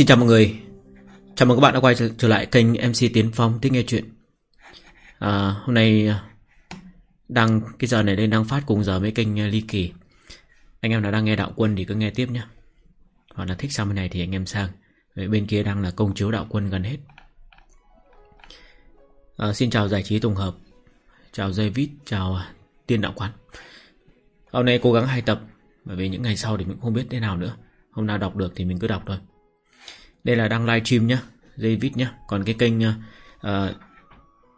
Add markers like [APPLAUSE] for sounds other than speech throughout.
Xin chào mọi người. Chào mừng các bạn đã quay trở lại kênh MC Tiến Phong Thích Nghe Chuyện. À, Hôm nay à, đang Cái giờ này lên đang phát cùng giờ với kênh à, Ly Kỳ. Anh em nào đang nghe Đạo Quân thì cứ nghe tiếp nhé Hoặc là thích sang bên này thì anh em sang. Bên kia đang là công chiếu Đạo Quân gần hết. À, Xin chào giải trí tổng hợp. Chào David Chào à, Tiên Đạo Quán. Hôm nay cố gắng hai tập Bởi vì những ngày sau thì mình không biết thế nào nữa. Hôm nào đọc được thì mình cứ đọc thôi đây là đang live stream nhá David nhá. Còn cái kênh uh,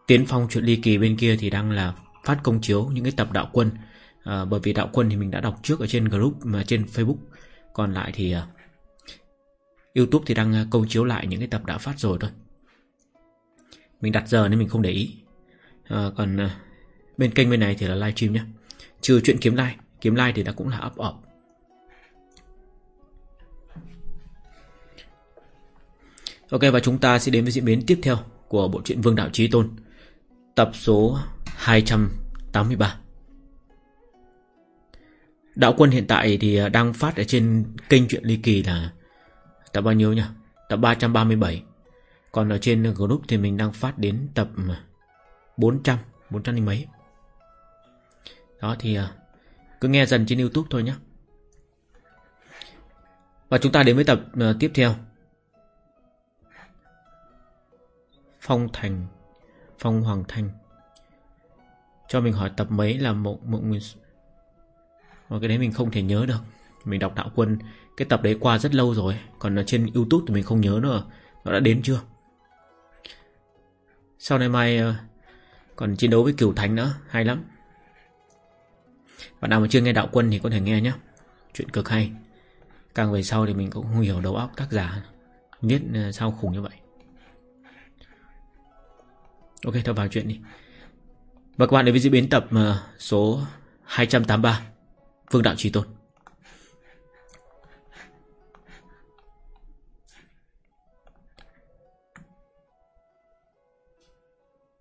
Tiến Phong chuyện ly kỳ bên kia thì đang là phát công chiếu những cái tập đạo quân. Uh, Bởi vì đạo quân thì mình đã đọc trước ở trên group mà trên Facebook. Còn lại thì uh, Youtube thì đang công chiếu lại những cái tập đã phát rồi thôi. Mình đặt giờ nên mình không để ý. Uh, Còn uh, bên kênh bên này thì là live stream nhá. Trừ chuyện kiếm like Kiếm like thì đã cũng là up up Ok và chúng ta sẽ đến với diễn biến tiếp theo của bộ truyện Vương Đạo Chí Tôn Tập số 283 Đạo quân hiện tại thì à, đang phát ở trên kênh truyện ly kỳ là tập bao nhiêu nhỉ? Tập 337 Còn ở trên group thì mình đang phát đến tập à, 400, 400 linh mấy. Đó thì à, cứ nghe dần trên Youtube thôi nhé. Và chúng ta đến với tập tiếp theo. Phong Thành, Phong Hoàng Thành. Cho mình hỏi tập mấy là một mộng nguyên Và cái đấy mình không thể nhớ được. Mình đọc đạo quân, Cái tập đấy qua rất lâu rồi, Còn ở trên Youtube thì mình không nhớ nữa. Nó đã đến chưa? Sau này mai ờ, Còn chiến đấu với cửu thánh nữa, Hay lắm. Bạn nào mà chưa nghe đạo quân thì có thể nghe nhé. Chuyện cực hay. Càng về sau thì mình cũng không hiểu đầu óc tác giả Viết ờ, sao khủng như vậy. Ok, thôi vào chuyện đi. Và các bạn đến với diễn biến tập ờ, số 283 Phương Đạo Trí Tôn.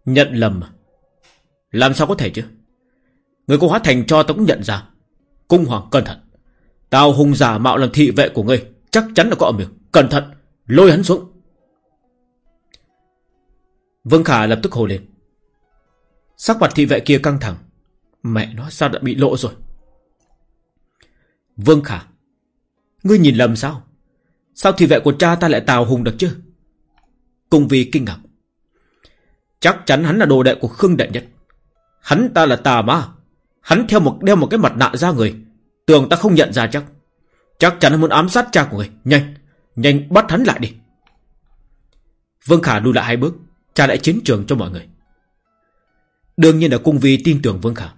Nhận lầm. Làm sao có thể chứ? Người có hóa thành cho tao cũng nhận ra. Cung hoàng cẩn thận. Tao hung giả mạo làm thị vệ của ngươi Chắc chắn là có ở miệng, Cẩn thận Lôi hắn xuống. Vương Khả lập tức hồ lên. Sắc mặt thị vệ kia căng thẳng. Mẹ nó sao đã bị lộ rồi? Vương Khả. Ngươi nhìn lầm sao? Sao thị vệ của cha ta lại tào hùng được chứ? Cùng vì kinh ngạc. Chắc chắn hắn là đồ đệ của Khương Đệ Nhất. Hắn ta là tà ma. Hắn theo một đeo một cái mặt nạ ra người. Tưởng ta không nhận ra chắc. Chắc chắn hắn muốn ám sát cha của người. Nhanh, nhanh bắt hắn lại đi. Vương Khả lùi lại hai bước trả lại chiến trường cho mọi người. Đương nhiên là cung vi tin tưởng Vương Khả.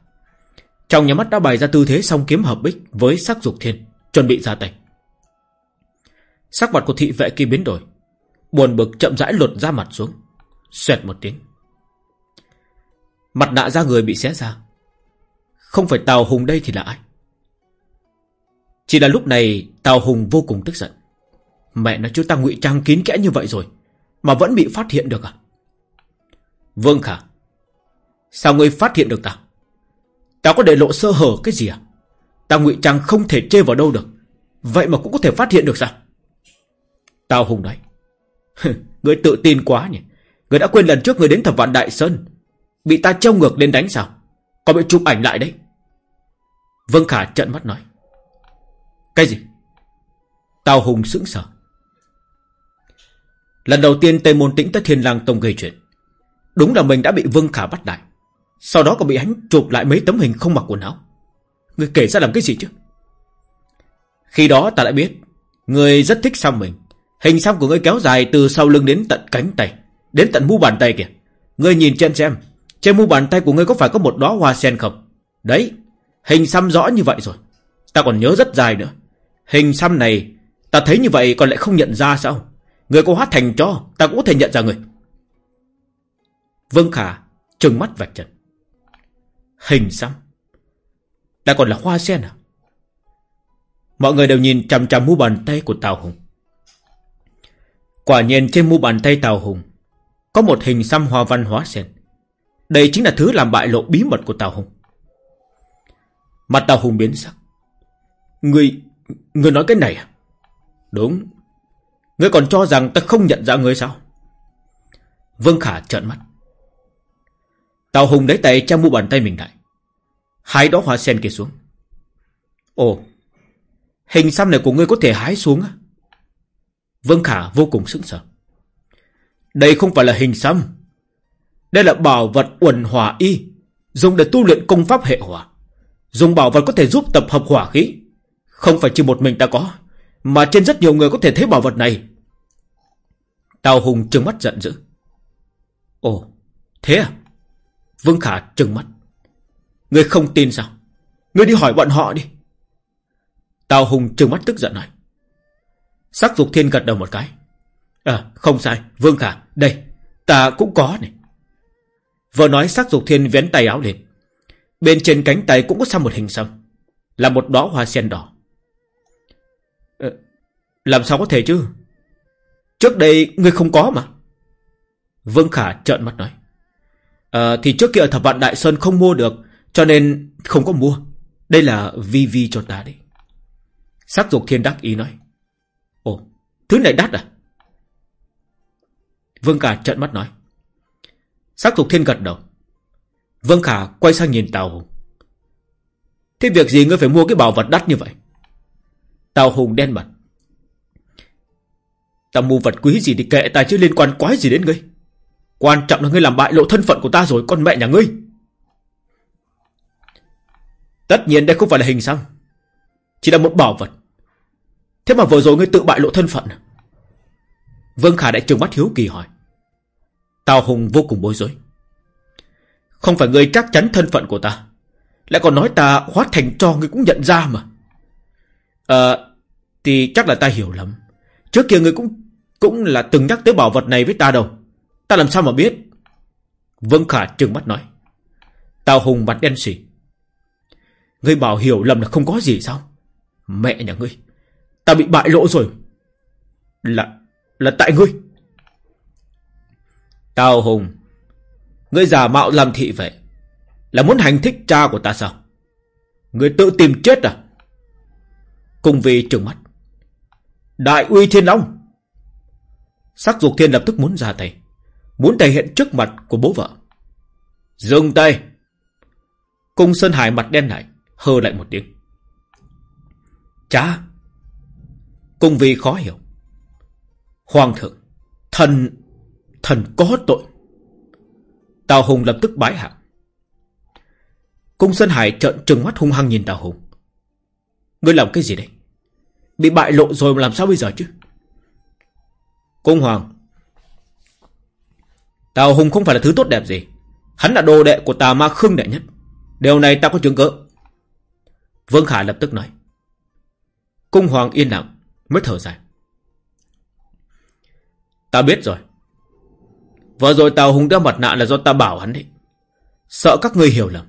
Trong nhà mắt đã bày ra tư thế song kiếm hợp bích với sắc dục thiên, chuẩn bị ra tay. Sắc mặt của thị vệ kia biến đổi, buồn bực chậm rãi lột ra mặt xuống, xoẹt một tiếng. Mặt nạ ra người bị xé ra. Không phải Tào Hùng đây thì là ai? Chỉ là lúc này Tào Hùng vô cùng tức giận. Mẹ nó chú ta ngụy trang kín kẽ như vậy rồi, mà vẫn bị phát hiện được à? Vương Khả. Sao ngươi phát hiện được ta? Ta có để lộ sơ hở cái gì à? Ta ngụy trang không thể chê vào đâu được. Vậy mà cũng có thể phát hiện được sao? Tào Hùng nói Ngươi tự tin quá nhỉ. Ngươi đã quên lần trước ngươi đến thập vạn Đại Sơn. Bị ta treo ngược lên đánh sao? Còn bị chụp ảnh lại đấy. Vương Khả trận mắt nói. Cái gì? Tào Hùng sững sờ. Lần đầu tiên Tây Môn Tĩnh tới Thiên Lang Tông gây chuyện. Đúng là mình đã bị Vương Khả bắt lại. Sau đó còn bị hắn chụp lại mấy tấm hình không mặc quần áo. Người kể ra làm cái gì chứ? Khi đó ta đã biết, Người rất thích xăm mình. Hình xăm của người kéo dài từ sau lưng đến tận cánh tay, Đến tận mu bàn tay kìa. Người nhìn trên xem, Trên mu bàn tay của người có phải có một đóa hoa sen không? Đấy, Hình xăm rõ như vậy rồi. Ta còn nhớ rất dài nữa. Hình xăm này, Ta thấy như vậy còn lại không nhận ra sao? Người có hóa thành cho, Ta cũng có thể nhận ra người. Vương Khả trừng mắt vạch trần. Hình xăm. Đã còn là hoa sen à? Mọi người đều nhìn chằm chằm mu bàn tay của Tào Hùng. Quả nhiên trên mu bàn tay Tào Hùng Có một hình xăm hoa văn hóa sen. Đây chính là thứ làm bại lộ bí mật của Tào Hùng. Mặt Tào Hùng biến sắc. Người Người nói cái này à? Đúng. Người còn cho rằng ta không nhận ra người sao? Vương Khả trợn mắt. Tào Hùng lấy tay trong mu bàn tay mình lại. Hái đó hoa sen kia xuống. Ồ, Hình xăm này của ngươi có thể hái xuống á? Vương Khả vô cùng sững sờ. Đây không phải là hình xăm. Đây là bảo vật uẩn hỏa y, Dùng để tu luyện công pháp hệ hỏa. Dùng bảo vật có thể giúp tập hợp hỏa khí. Không phải chỉ một mình ta có, Mà trên rất nhiều người có thể thấy bảo vật này. Tào Hùng trừng mắt giận dữ. Ồ, Thế à? Vương Khả trừng mắt. Ngươi không tin sao? Ngươi đi hỏi bọn họ đi. Tào Hùng trừng mắt tức giận nói. Sắc dục thiên gật đầu một cái. À không sai Vương Khả Đây Ta cũng có này. Vừa nói sắc dục thiên vén tay áo lên. Bên trên cánh tay cũng có xăm một hình xăm. Là một đóa hoa sen đỏ. À, Làm sao có thể chứ? Trước đây ngươi không có mà. Vương Khả trợn mắt nói à, Thì trước kia thập vạn Đại Sơn không mua được Cho nên không có mua. Đây là vi vi cho ta đấy Sắc dục thiên đắc ý nói Ồ thứ này đắt à? Vương Khả trợn mắt nói Sắc dục thiên gật đầu. Vương Khả quay sang nhìn Tào Hùng. Thế việc gì ngươi phải mua cái bảo vật đắt như vậy? Tào Hùng đen mặt. Ta mua vật quý gì thì kệ ta chứ liên quan quái gì đến ngươi? Quan trọng là ngươi làm bại lộ thân phận của ta rồi, Con mẹ nhà ngươi. Tất nhiên đây không phải là hình xăm, Chỉ là một bảo vật. Thế mà vừa rồi ngươi tự bại lộ thân phận. Vương Khả đại trừng mắt hiếu kỳ hỏi. Tào Hùng vô cùng bối rối. Không phải ngươi chắc chắn thân phận của ta, Lại còn nói ta hóa thành cho ngươi cũng nhận ra mà. Ờ Thì chắc là ta hiểu lầm. Trước kia ngươi cũng Cũng là từng nhắc tới bảo vật này với ta đâu. Ta làm sao mà biết? Vương Khả trừng mắt nói. Tào Hùng mặt đen xỉ Ngươi bảo hiểu lầm là không có gì sao? Mẹ nhà ngươi, Ta bị bại lộ rồi. Là Là tại ngươi. Tào Hùng, Ngươi giả mạo làm thị vậy Là muốn hành thích cha của ta sao? Ngươi tự tìm chết à? Cùng vì trừng mắt. Đại uy thiên long. Sắc dục thiên lập tức muốn ra tay. Muốn thể hiện trước mặt của bố vợ. Dừng tay. Cung Sơn Hải mặt đen lại Hơ lại một tiếng. Cha Cung Vi khó hiểu. Hoàng thượng, Thần Thần có tội. Tào Hùng lập tức bái hạ. Cung Sơn Hải trợn trừng mắt hung hăng nhìn Tào Hùng. Ngươi làm cái gì đây? Bị bại lộ rồi mà làm sao bây giờ chứ? Cung Hoàng Tào Hùng không phải là thứ tốt đẹp gì. Hắn là đồ đệ của tà ma khương đệ nhất. Điều này ta có chứng cớ Vương Khả lập tức nói. Cung Hoàng yên lặng, Mới thở dài. Ta biết rồi. Vừa rồi Tào Hùng đeo mặt nạ là do ta bảo hắn đấy. Sợ các ngươi hiểu lầm.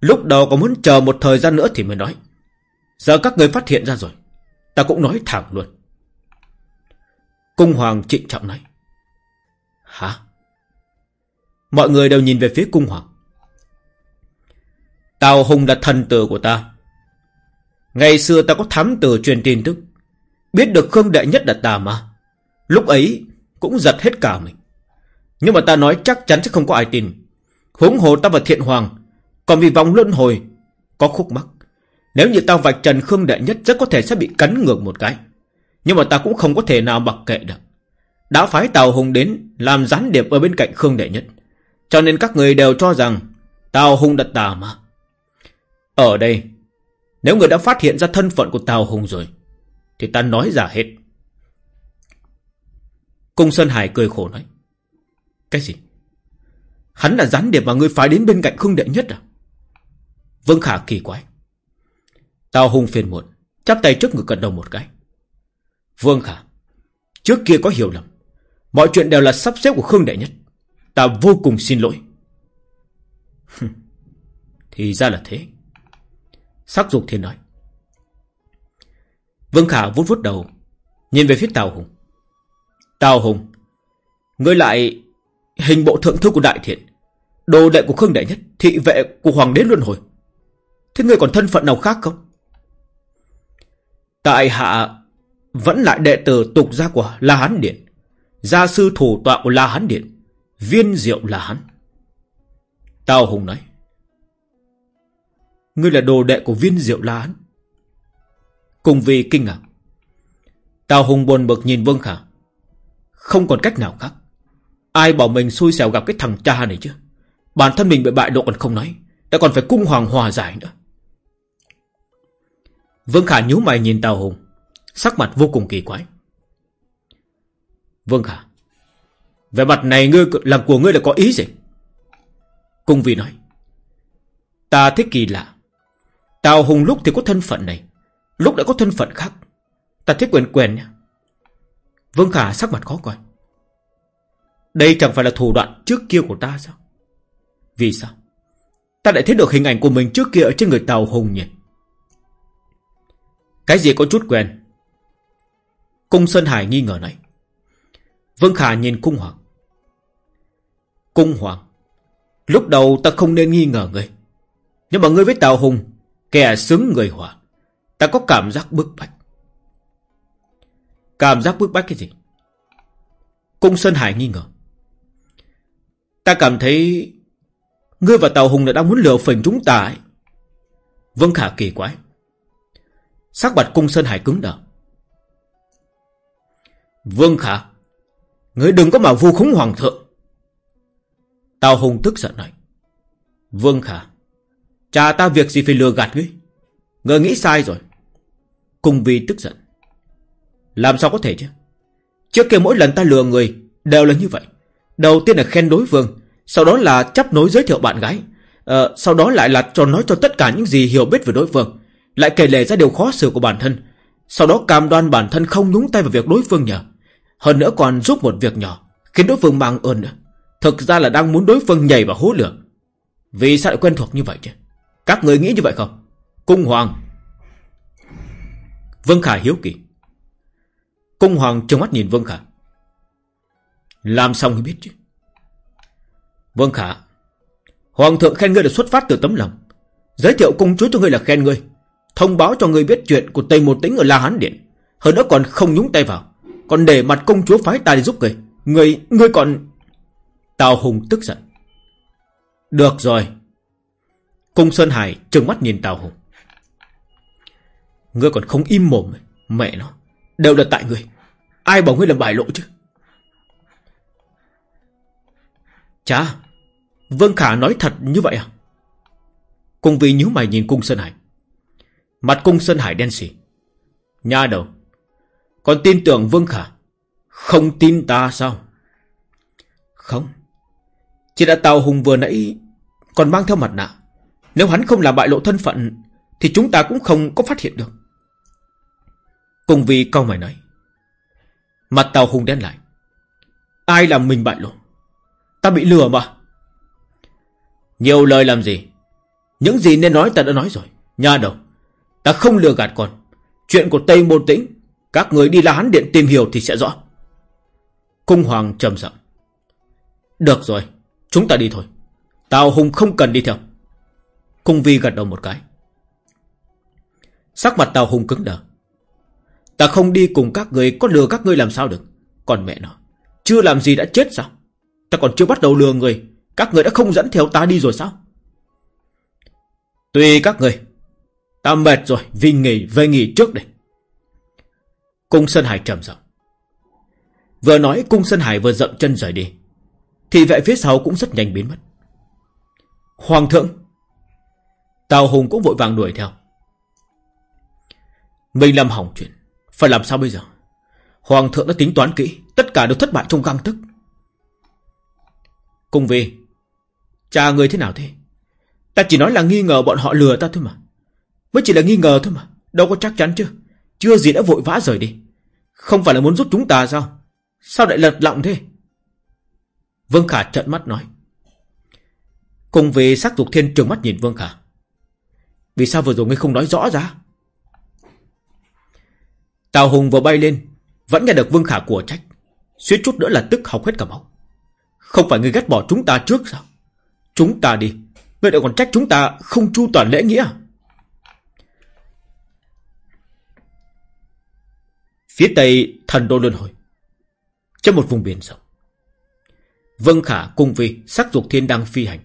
Lúc đầu có muốn chờ một thời gian nữa thì mới nói. Giờ các người phát hiện ra rồi. Ta cũng nói thẳng luôn. Cung Hoàng trịnh trọng nói. Hả? Mọi người đều nhìn về phía cung hoàng Tào Hùng là thần tử của ta. Ngày xưa ta có thám tử truyền tin tức. Biết được Khương Đệ Nhất là ta mà. Lúc ấy cũng giật hết cả mình. Nhưng mà ta nói chắc chắn sẽ không có ai tin. Huống hồ ta và thiện hoàng. Còn vì vòng luân hồi, có khúc mắc. Nếu như ta vạch trần Khương Đệ Nhất rất có thể sẽ bị cắn ngược một cái. Nhưng mà ta cũng không có thể nào mặc kệ được. Đã phái Tào Hùng đến làm gián điệp ở bên cạnh Khương Đệ Nhất. Cho nên các người đều cho rằng Tào Hùng đã tà mà. Ở đây, nếu người đã phát hiện ra thân phận của Tào Hùng rồi, thì ta nói giả hết. Cung Sơn Hải cười khổ nói. Cái gì? Hắn là gián điệp mà ngươi phái đến bên cạnh Khương Đệ Nhất à? Vương Khả kỳ quái. Tào Hùng phiền muộn, chắp tay trước ngực cận đầu một cái. Vương Khả, trước kia có hiểu lầm. Mọi chuyện đều là sắp xếp của Khương Đệ Nhất. Ta vô cùng xin lỗi. Thì ra là thế. Sắc dục thiên nói. Vương Khả vút vút đầu, nhìn về phía Tào Hùng. Tào Hùng, ngươi lại hình bộ thượng thư của Đại Thiện, đồ đệ của Khương Đại Nhất, thị vệ của Hoàng đế Luân Hồi. Thế ngươi còn thân phận nào khác không? Tại hạ vẫn lại đệ tử tục gia của La Hán Điện, gia sư thủ tọa của La Hán Điện, viên diệu là hắn. Tào Hùng nói. Ngươi là đồ đệ của viên diệu La hắn. Cùng vì kinh ngạc. Tào Hùng buồn bực nhìn Vương Khả. Không còn cách nào khác. Ai bảo mình xui xẻo gặp cái thằng cha này chứ. Bản thân mình bị bại độ còn không nói. Đã còn phải cung hoàng hòa giải nữa. Vương Khả nhíu mày nhìn Tào Hùng. Sắc mặt vô cùng kỳ quái. Vương Khả. Về mặt này ngươi làm của ngươi là có ý gì? Cung Vi nói. Ta thích kỳ lạ. Tào Hùng lúc thì có thân phận này. Lúc đã có thân phận khác. Ta thích quyền quyền nha. Vương Khả sắc mặt khó coi. Đây chẳng phải là thủ đoạn trước kia của ta sao? Vì sao? Ta lại thấy được hình ảnh của mình trước kia ở trên người Tào Hùng nhỉ? Cái gì có chút quen? Cung Sơn Hải nghi ngờ này. Vương Khả nhìn Cung Hoàng. Cung Hoàng. Lúc đầu ta không nên nghi ngờ ngươi. Nhưng mà ngươi với Tào Hùng, kẻ xứng người hỏa. Ta có cảm giác bức bách. Cảm giác bức bách cái gì? Cung Sơn Hải nghi ngờ. Ta cảm thấy Ngươi và Tào Hùng đã đang muốn lừa phỉnh chúng ta ấy. Vương Khả kỳ quái. Sắc mặt cung Sơn Hải cứng đờ. Vương Khả. Ngươi đừng có mà vu khống hoàng thượng. Tào Hùng tức giận nói. Vương Khả. Cha ta việc gì phải lừa gạt ngươi. Ngươi nghĩ sai rồi. Cung Vi tức giận. Làm sao có thể chứ? Trước kia mỗi lần ta lừa người đều là như vậy. Đầu tiên là khen đối phương, sau đó là chấp nối giới thiệu bạn gái, ờ, sau đó lại là cho nói cho tất cả những gì hiểu biết về đối phương, lại kể lể ra điều khó xử của bản thân, sau đó cam đoan bản thân không nhúng tay vào việc đối phương nhờ, hơn nữa còn giúp một việc nhỏ, khiến đối phương mang ơn nữa. Thực ra là đang muốn đối phương nhảy vào hố lửa. Vì sao lại quen thuộc như vậy chứ? Các người nghĩ như vậy không? Cung Hoàng. Vương Khả hiếu kỳ. Cung Hoàng trông mắt nhìn Vương Khả. Làm xong mới biết chứ. Vương Khả. Hoàng thượng khen ngươi là xuất phát từ tấm lòng. Giới thiệu công chúa cho ngươi là khen ngươi. Thông báo cho ngươi biết chuyện của Tây Một Tính ở La Hán Điện. Hơn nữa còn không nhúng tay vào. Còn để mặt công chúa phái ta đi giúp ngươi. Ngươi, ngươi còn... Tào Hùng tức giận. Được rồi. Cung Sơn Hải trừng mắt nhìn Tào Hùng. Ngươi còn không im mồm. Mẹ nó. Đều là tại ngươi. Ai bảo ngươi làm bài lộ chứ? Chà, Vương Khả nói thật như vậy à? Cung vi nhíu mày nhìn cung Sơn Hải. Mặt cung Sơn Hải đen xỉ. Nha đầu, còn tin tưởng Vương Khả? Không tin ta sao? Không. Chỉ đã Tào Hùng vừa nãy còn mang theo mặt nạ. Nếu hắn không làm bại lộ thân phận, thì chúng ta cũng không có phát hiện được. cùng vì câu mày nói. Mặt Tào Hùng đen lại. Ai làm mình bại lộ? Ta bị lừa mà. Nhiều lời làm gì? Những gì nên nói ta đã nói rồi. Nha đầu. Ta không lừa gạt con. Chuyện của Tây Môn Tĩnh. Các người đi La Hán Điện tìm hiểu thì sẽ rõ. Cung Hoàng trầm giọng. Được rồi. Chúng ta đi thôi. Tào Hùng không cần đi theo. Cung Vi gật đầu một cái. Sắc mặt Tào Hùng cứng đờ. Ta không đi cùng các người, Có lừa các ngươi làm sao được Còn mẹ nó, Chưa làm gì đã chết sao Ta còn chưa bắt đầu lừa người Các người đã không dẫn theo ta đi rồi sao Tùy các người Ta mệt rồi, Vì nghỉ, về nghỉ trước đây Cung Sơn Hải trầm giọng Vừa nói, Cung Sơn Hải vừa dậm chân rời đi thì vệ phía sau cũng rất nhanh biến mất. Hoàng thượng, Tào Hùng cũng vội vàng đuổi theo. Mình làm hỏng chuyện. Phải làm sao bây giờ? Hoàng thượng đã tính toán kỹ, Tất cả đều thất bại trong găng tức Cung Vi Cha người thế nào thế? Ta chỉ nói là nghi ngờ bọn họ lừa ta thôi mà. Mới chỉ là nghi ngờ thôi mà, Đâu có chắc chắn chứ. Chưa gì đã vội vã rời đi. Không phải là muốn giúp chúng ta sao? Sao lại lật lọng thế? Vương Khả trợn mắt nói. Cùng vì sắc dục thiên trường mắt nhìn Vương Khả. Vì sao vừa rồi ngươi không nói rõ ra? Tào Hùng vừa bay lên, Vẫn nghe được Vương Khả của trách. Suýt chút nữa là tức học hết cả máu. Không phải ngươi ghét bỏ chúng ta trước sao? Chúng ta đi, Ngươi lại còn trách chúng ta không chu toàn lễ nghĩa. Phía tây thần đô luân hồi. Trên một vùng biển rộng Vân Khả cùng vì sắc dục thiên đang phi hành.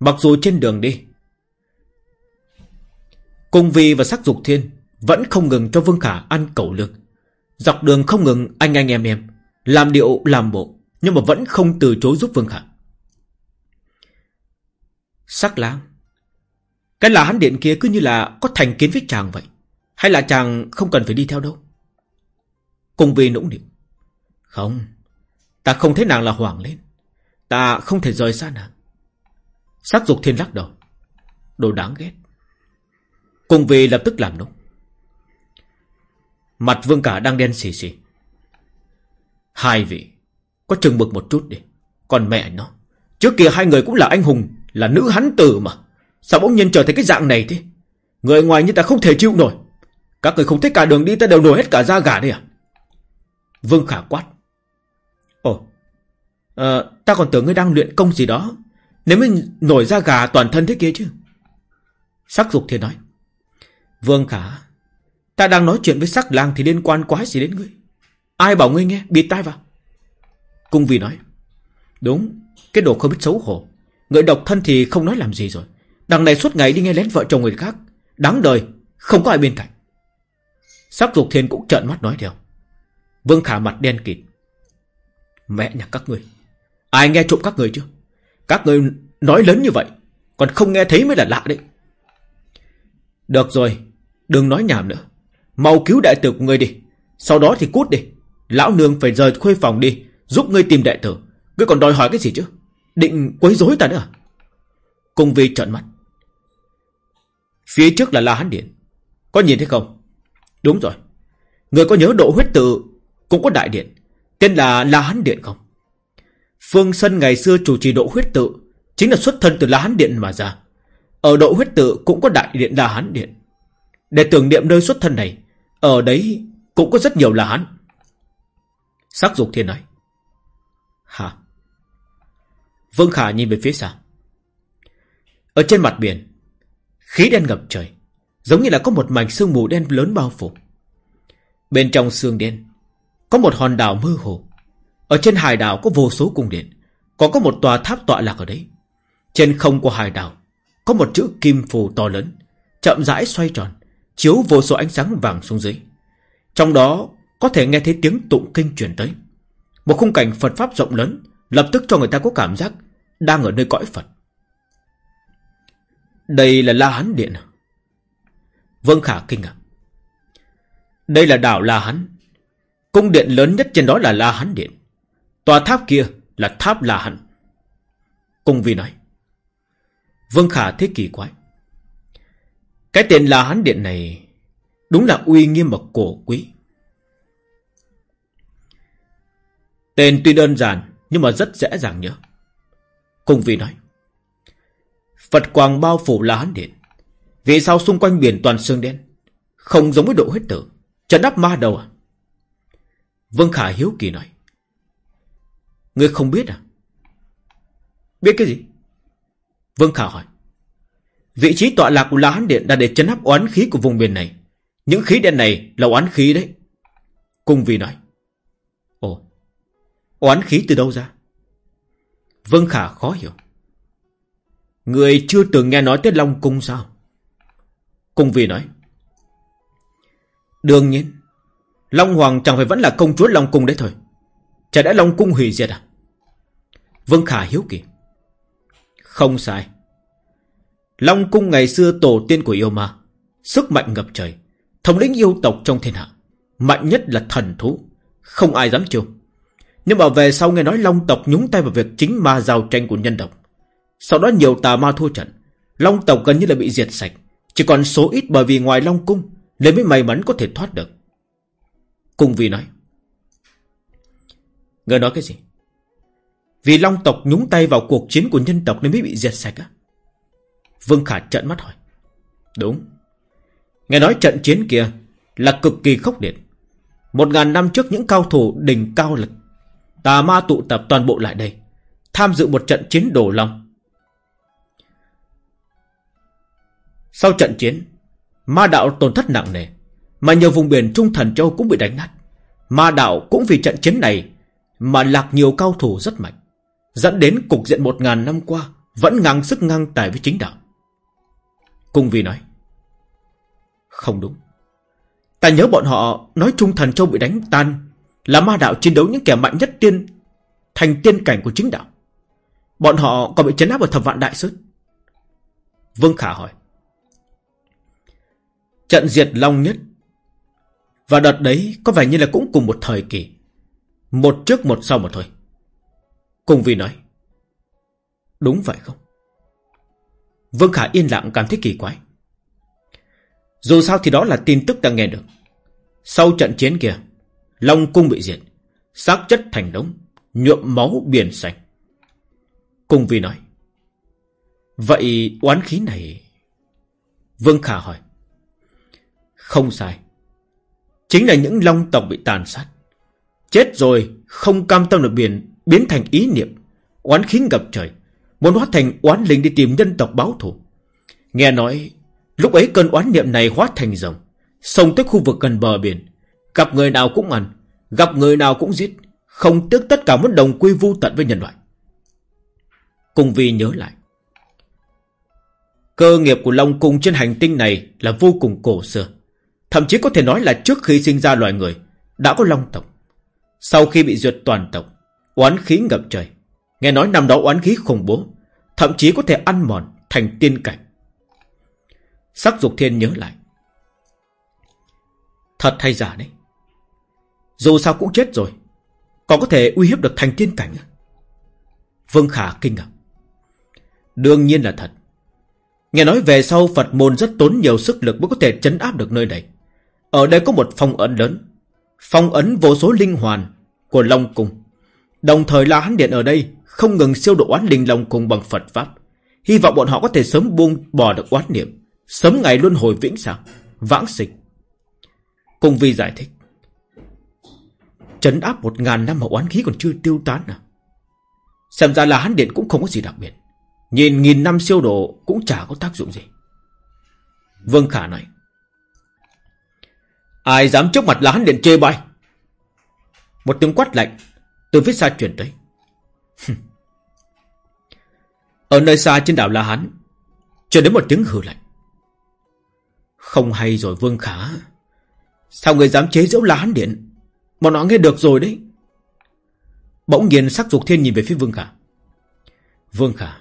Mặc dù trên đường đi cùng Vi và sắc dục thiên Vẫn không ngừng cho Vương Khả ăn cẩu lực, Dọc đường không ngừng anh anh em em Làm điệu làm bộ Nhưng mà vẫn không từ chối giúp Vương Khả. Sắc lang Cái là hắn điện kia cứ như là Có thành kiến với chàng vậy Hay là chàng không cần phải đi theo đâu? Cùng Vi nũng nịu. Không Ta không thấy nàng là hoảng lên. Ta không thể rời xa nàng. Sắc dục thiên lắc đầu. Đồ đáng ghét. Cùng vì lập tức làm nốt Mặt vương cả đang đen xì xì. Hai vị, Có chừng mực một chút đi. Còn mẹ nó. Trước kia hai người cũng là anh hùng, Là nữ hắn tử mà. Sao bỗng nhiên trở thành cái dạng này thế? Người ngoài như ta không thể chịu nổi. Các người không thích cả đường đi ta đều nổi hết cả da gà đây à? Vương khả quát à, Ta còn tưởng ngươi đang luyện công gì đó. Nếu mình nổi ra gà toàn thân thế kia chứ? Sắc dục thì nói. Vương Khả Ta đang nói chuyện với sắc lang thì liên quan quá gì đến ngươi? Ai bảo ngươi nghe? Bịt tai vào. Cung vì nói. Đúng Cái đồ không biết xấu hổ. Người độc thân thì không nói làm gì rồi. Đằng này suốt ngày đi nghe lén vợ chồng người khác. Đáng đời Không có ai bên cạnh. Sắc dục thiên cũng trợn mắt nói theo. Vương Khả mặt đen kịt. Mẹ nhà các ngươi. Ai nghe trộm các người chưa? Các người nói lớn như vậy, Còn không nghe thấy mới là lạ đấy. Được rồi, Đừng nói nhảm nữa. Mau cứu đại tử của ngươi đi. Sau đó thì cút đi. Lão nương phải rời khuê phòng đi, Giúp ngươi tìm đại tử. Ngươi còn đòi hỏi cái gì chứ? Định quấy rối ta nữa à? Cung vi trợn mắt. Phía trước là La Hán Điện. Có nhìn thấy không? Đúng rồi. Người có nhớ độ huyết tự Cũng có đại điện. Tên là La Hán Điện không? Phương Sân ngày xưa chủ trì độ huyết tự, Chính là xuất thân từ La Hán Điện mà ra. Ở độ huyết tự cũng có đại điện La Hán Điện. Để tưởng niệm nơi xuất thân này, Ở đấy cũng có rất nhiều La Hán. Sắc dục thiên nói, Hả? Vương Khả nhìn về phía xa. Ở trên mặt biển, Khí đen ngập trời, Giống như là có một mảnh sương mù đen lớn bao phủ. Bên trong sương đen, Có một hòn đảo mơ hồ ở trên hải đảo có vô số cung điện, Còn có một tòa tháp tọa lạc ở đấy. Trên không của hải đảo, Có một chữ kim phù to lớn, Chậm rãi xoay tròn, Chiếu vô số ánh sáng vàng xuống dưới. Trong đó, có thể nghe thấy tiếng tụng kinh truyền tới. Một khung cảnh Phật Pháp rộng lớn, Lập tức cho người ta có cảm giác Đang ở nơi cõi Phật. Đây là La Hán Điện vương Khả kinh ngạc Đây là đảo La Hán. Cung điện lớn nhất trên đó là La Hán Điện. Tòa tháp kia là tháp La Hán. Cung Vi nói. Vương Khả thế kỳ quái. Cái tên La Hán Điện này đúng là uy nghiêm và cổ quý. Tên tuy đơn giản nhưng mà rất dễ dàng nhớ. Cung Vi nói. Phật quang bao phủ La Hán Điện. Vì sao xung quanh biển toàn xương đen? Không giống với độ huyết tử. Trấn áp ma đầu à? Vương Khả hiếu kỳ nói. Ngươi không biết à? Biết cái gì? Vương Khả hỏi. Vị trí tọa lạc của La Hán Điện đã để chấn áp oán khí của vùng biển này. Những khí đen này là oán khí đấy. Cung Vi nói. Ồ, oán khí từ đâu ra? Vương Khả khó hiểu. Người chưa từng nghe nói tới Long Cung sao? Cung Vi nói. Đương nhiên. Long Hoàng chẳng phải vẫn là công chúa Long Cung đấy thôi. Chả đã Long Cung hủy diệt à? Vương Khả hiếu kỳ. Không sai. Long Cung ngày xưa tổ tiên của yêu ma. Sức mạnh ngập trời. Thống lĩnh yêu tộc trong thiên hạ. Mạnh nhất là thần thú. Không ai dám chiêu. Nhưng mà về sau nghe nói Long tộc nhúng tay vào việc chính ma giao tranh của nhân tộc. Sau đó nhiều tà ma thua trận. Long tộc gần như là bị diệt sạch. Chỉ còn số ít bởi vì ngoài Long Cung, nên mới may mắn có thể thoát được. Cung Vi nói. Người nói cái gì? Vì Long tộc nhúng tay vào cuộc chiến của nhân tộc nên mới bị diệt sạch á? Vương Khả trợn mắt hỏi. Đúng. Nghe nói trận chiến kia là cực kỳ khốc liệt. Một ngàn năm trước những cao thủ đỉnh cao lực. Tà ma tụ tập toàn bộ lại đây. Tham dự một trận chiến đổ long. Sau trận chiến, ma đạo tổn thất nặng nề. Mà nhiều vùng biển Trung Thần Châu cũng bị đánh nát. Ma đạo cũng vì trận chiến này mà lạc nhiều cao thủ rất mạnh. Dẫn đến cục diện một ngàn năm qua vẫn ngang sức ngang tài với chính đạo. Cung Vi nói. Không đúng. Ta nhớ bọn họ nói Trung Thần Châu bị đánh tan là ma đạo chiến đấu những kẻ mạnh nhất tiên, thành tiên cảnh của chính đạo. Bọn họ còn bị chấn áp ở thập vạn đại sơn. Vương Khả hỏi. Trận diệt long nhất, và đợt đấy có vẻ như là cũng cùng một thời kỳ. Một trước một sau mà thôi. Cùng vì nói. Đúng vậy không? Vương Khả yên lặng cảm thấy kỳ quái. Dù sao thì đó là tin tức ta nghe được. Sau trận chiến kia, Long cung bị diệt, xác chất thành đống, nhuộm máu biển xanh. Cung Vi nói. Vậy oán khí này... Vương Khả hỏi. Không sai. Chính là những long tộc bị tàn sát. Chết rồi, không cam tâm được biển, biến thành ý niệm. Oán khí ngập trời. Muốn hóa thành oán linh đi tìm nhân tộc báo thù. Nghe nói, lúc ấy cơn oán niệm này hóa thành rồng. sông tới khu vực gần bờ biển. Gặp người nào cũng ăn. Gặp người nào cũng giết. Không tiếc tất cả muốn đồng quy vu tận với nhân loại. Cung Vi nhớ lại. Cơ nghiệp của Long Cung trên hành tinh này là vô cùng cổ xưa. Thậm chí có thể nói là trước khi sinh ra loài người, đã có Long tộc. Sau khi bị duyệt toàn tộc, oán khí ngập trời. Nghe nói năm đó oán khí khủng bố, thậm chí có thể ăn mòn thành tiên cảnh. Sắc dục thiên nhớ lại. Thật hay giả đấy? Dù sao cũng chết rồi, còn có thể uy hiếp được thành tiên cảnh Vương Khả kinh ngạc. Đương nhiên là thật. Nghe nói về sau Phật môn rất tốn nhiều sức lực mới có thể chấn áp được nơi này. Ở đây có một phong ấn lớn. Phong ấn vô số linh hoàn của Long Cung. Đồng thời La Hán Điện ở đây không ngừng siêu độ oán linh lòng cùng bằng Phật Pháp. Hy vọng bọn họ có thể sớm buông bỏ được oán niệm. Sớm ngày luân hồi vĩnh sàng, vãng sinh. Cung Vi giải thích. trấn áp một ngàn năm mà oán khí còn chưa tiêu tán à? Xem ra là hán điện cũng không có gì đặc biệt. Nhìn nghìn năm siêu độ cũng chả có tác dụng gì. Vương Khả này Ai dám trước mặt là hắn điện chê bai? Một tiếng quát lạnh từ phía xa chuyển tới. Ở nơi xa trên đảo La Hán, truyền đến một tiếng hừ lạnh. Không hay rồi Vương Khả. Sao người dám chế giễu La Hán Điện? Bọn nó nghe được rồi đấy. Bỗng nhiên sắc dục thiên nhìn về phía Vương Khả. Vương Khả,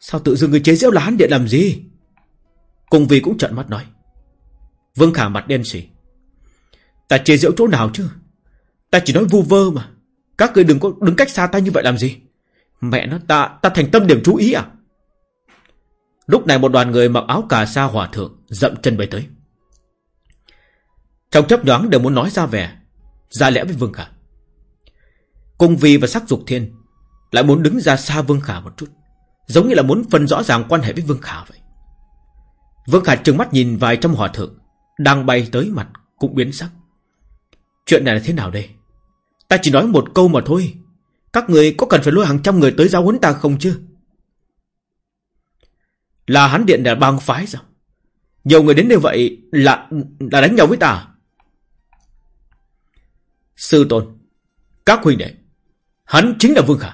sao tự dưng người chế giễu La Hán Điện làm gì? Cùng vì cũng trợn mắt nói. Vương Khả mặt đen xỉ. Ta chế giễu chỗ nào chứ? Ta chỉ nói vu vơ mà. Các người đừng có đứng cách xa ta như vậy làm gì? Mẹ nó, ta ta thành tâm điểm chú ý à? Lúc này một đoàn người mặc áo cà sa hòa thượng dậm chân bay tới. Trong chấp nhoáng đều muốn nói ra về ra lẽ với Vương Khả. Cung Vi và sắc dục thiên lại muốn đứng ra xa Vương Khả một chút. Giống như là muốn phân rõ ràng quan hệ với Vương Khả vậy. Vương Khả trừng mắt nhìn vài trăm hòa thượng đang bay tới mặt cũng biến sắc. Chuyện này là thế nào đây? Ta chỉ nói một câu mà thôi. Các người có cần phải lôi hàng trăm người tới giáo huấn ta không chứ? Là hắn điện là bang phái sao? Nhiều người đến như vậy Là là đánh nhau với ta à? Sư tôn, Các huynh đệ, Hắn chính là Vương Khả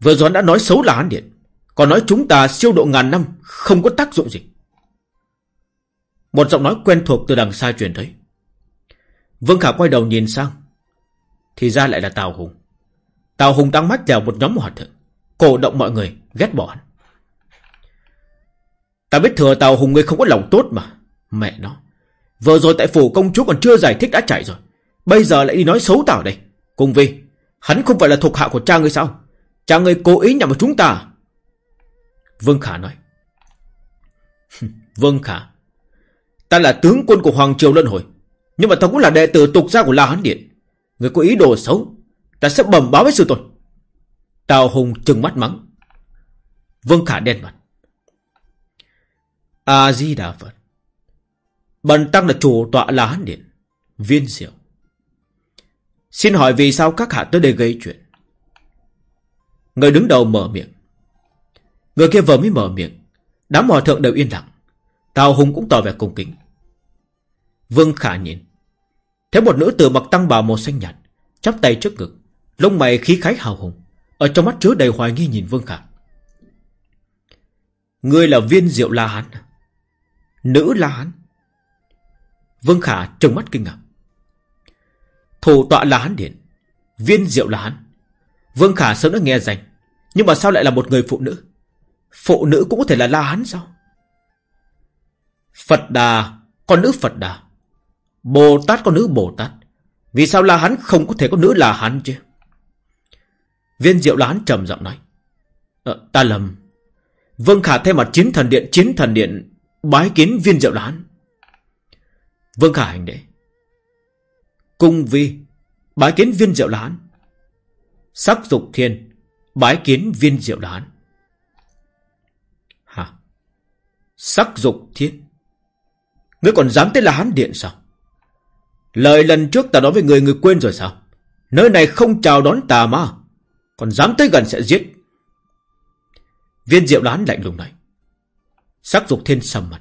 Vừa rồi đã nói xấu là hắn điện, Còn nói chúng ta siêu độ ngàn năm Không có tác dụng gì. Một giọng nói quen thuộc từ đằng xa truyền tới. Vương Khả quay đầu nhìn sang. Thì ra lại là Tào Hùng. Tào Hùng đang mách vào một nhóm hòa thượng. Cổ động mọi người, ghét bỏ hắn. Ta biết thừa Tào Hùng ngươi không có lòng tốt mà. Mẹ nó. Vừa rồi tại phủ công chúa còn chưa giải thích đã chạy rồi. Bây giờ lại đi nói xấu Tào đây. Cùng vì Hắn không phải là thuộc hạ của cha ngươi sao? Cha ngươi cố ý nhằm vào chúng ta à? Vương Khả nói. [LAUGHS] Vương Khả. Ta là tướng quân của Hoàng Triều Luân Hồi. Nhưng mà ta cũng là đệ tử tục gia của La Hán Điện. Người có ý đồ xấu, Ta sẽ bẩm báo với sư tôn. Tào Hùng trừng mắt mắng. Vương Khả đen mặt. A-di-đà Phật. Bần tăng là chủ tọa là Hán Điện, Viên diệu. Xin hỏi vì sao các hạ tới đây gây chuyện? Người đứng đầu mở miệng. Người kia vừa mới mở miệng, Đám hòa thượng đều yên lặng. Tào Hùng cũng tỏ vẻ cung kính. Vương Khả nhìn. Thấy một nữ tử mặc tăng bào màu xanh nhạt, chắp tay trước ngực. Lông mày khí khái hào hùng, Ở trong mắt chứa đầy hoài nghi nhìn Vương Khả. Ngươi là viên diệu La Hán, Nữ La Hán? Vương Khả trừng mắt kinh ngạc. Thủ tọa La Hán Điện, Viên diệu La Hán. Vương Khả sớm đã nghe danh, Nhưng mà sao lại là một người phụ nữ? Phụ nữ cũng có thể là La Hán sao? Phật Đà, Con nữ Phật Đà. Bồ Tát có nữ Bồ Tát Vì sao La Hán không có thể có nữ La Hán chứ? Viên diệu La Hán trầm giọng nói. À, Ta lầm. Vương Khả thay mặt chiến thần điện Chiến thần điện Bái kiến viên diệu La Hán Vương Khả hành đệ. Cung vi Bái kiến viên diệu La Hán Sắc dục thiên Bái kiến viên diệu La Hán Hả? Sắc dục thiên? Ngươi còn dám tới La Hán điện sao? Lời lần trước ta nói với người người quên rồi sao? Nơi này không chào đón tà ma Còn dám tới gần sẽ giết. Viên diệu đoán lạnh lùng này Sắc dục thiên sầm mặt.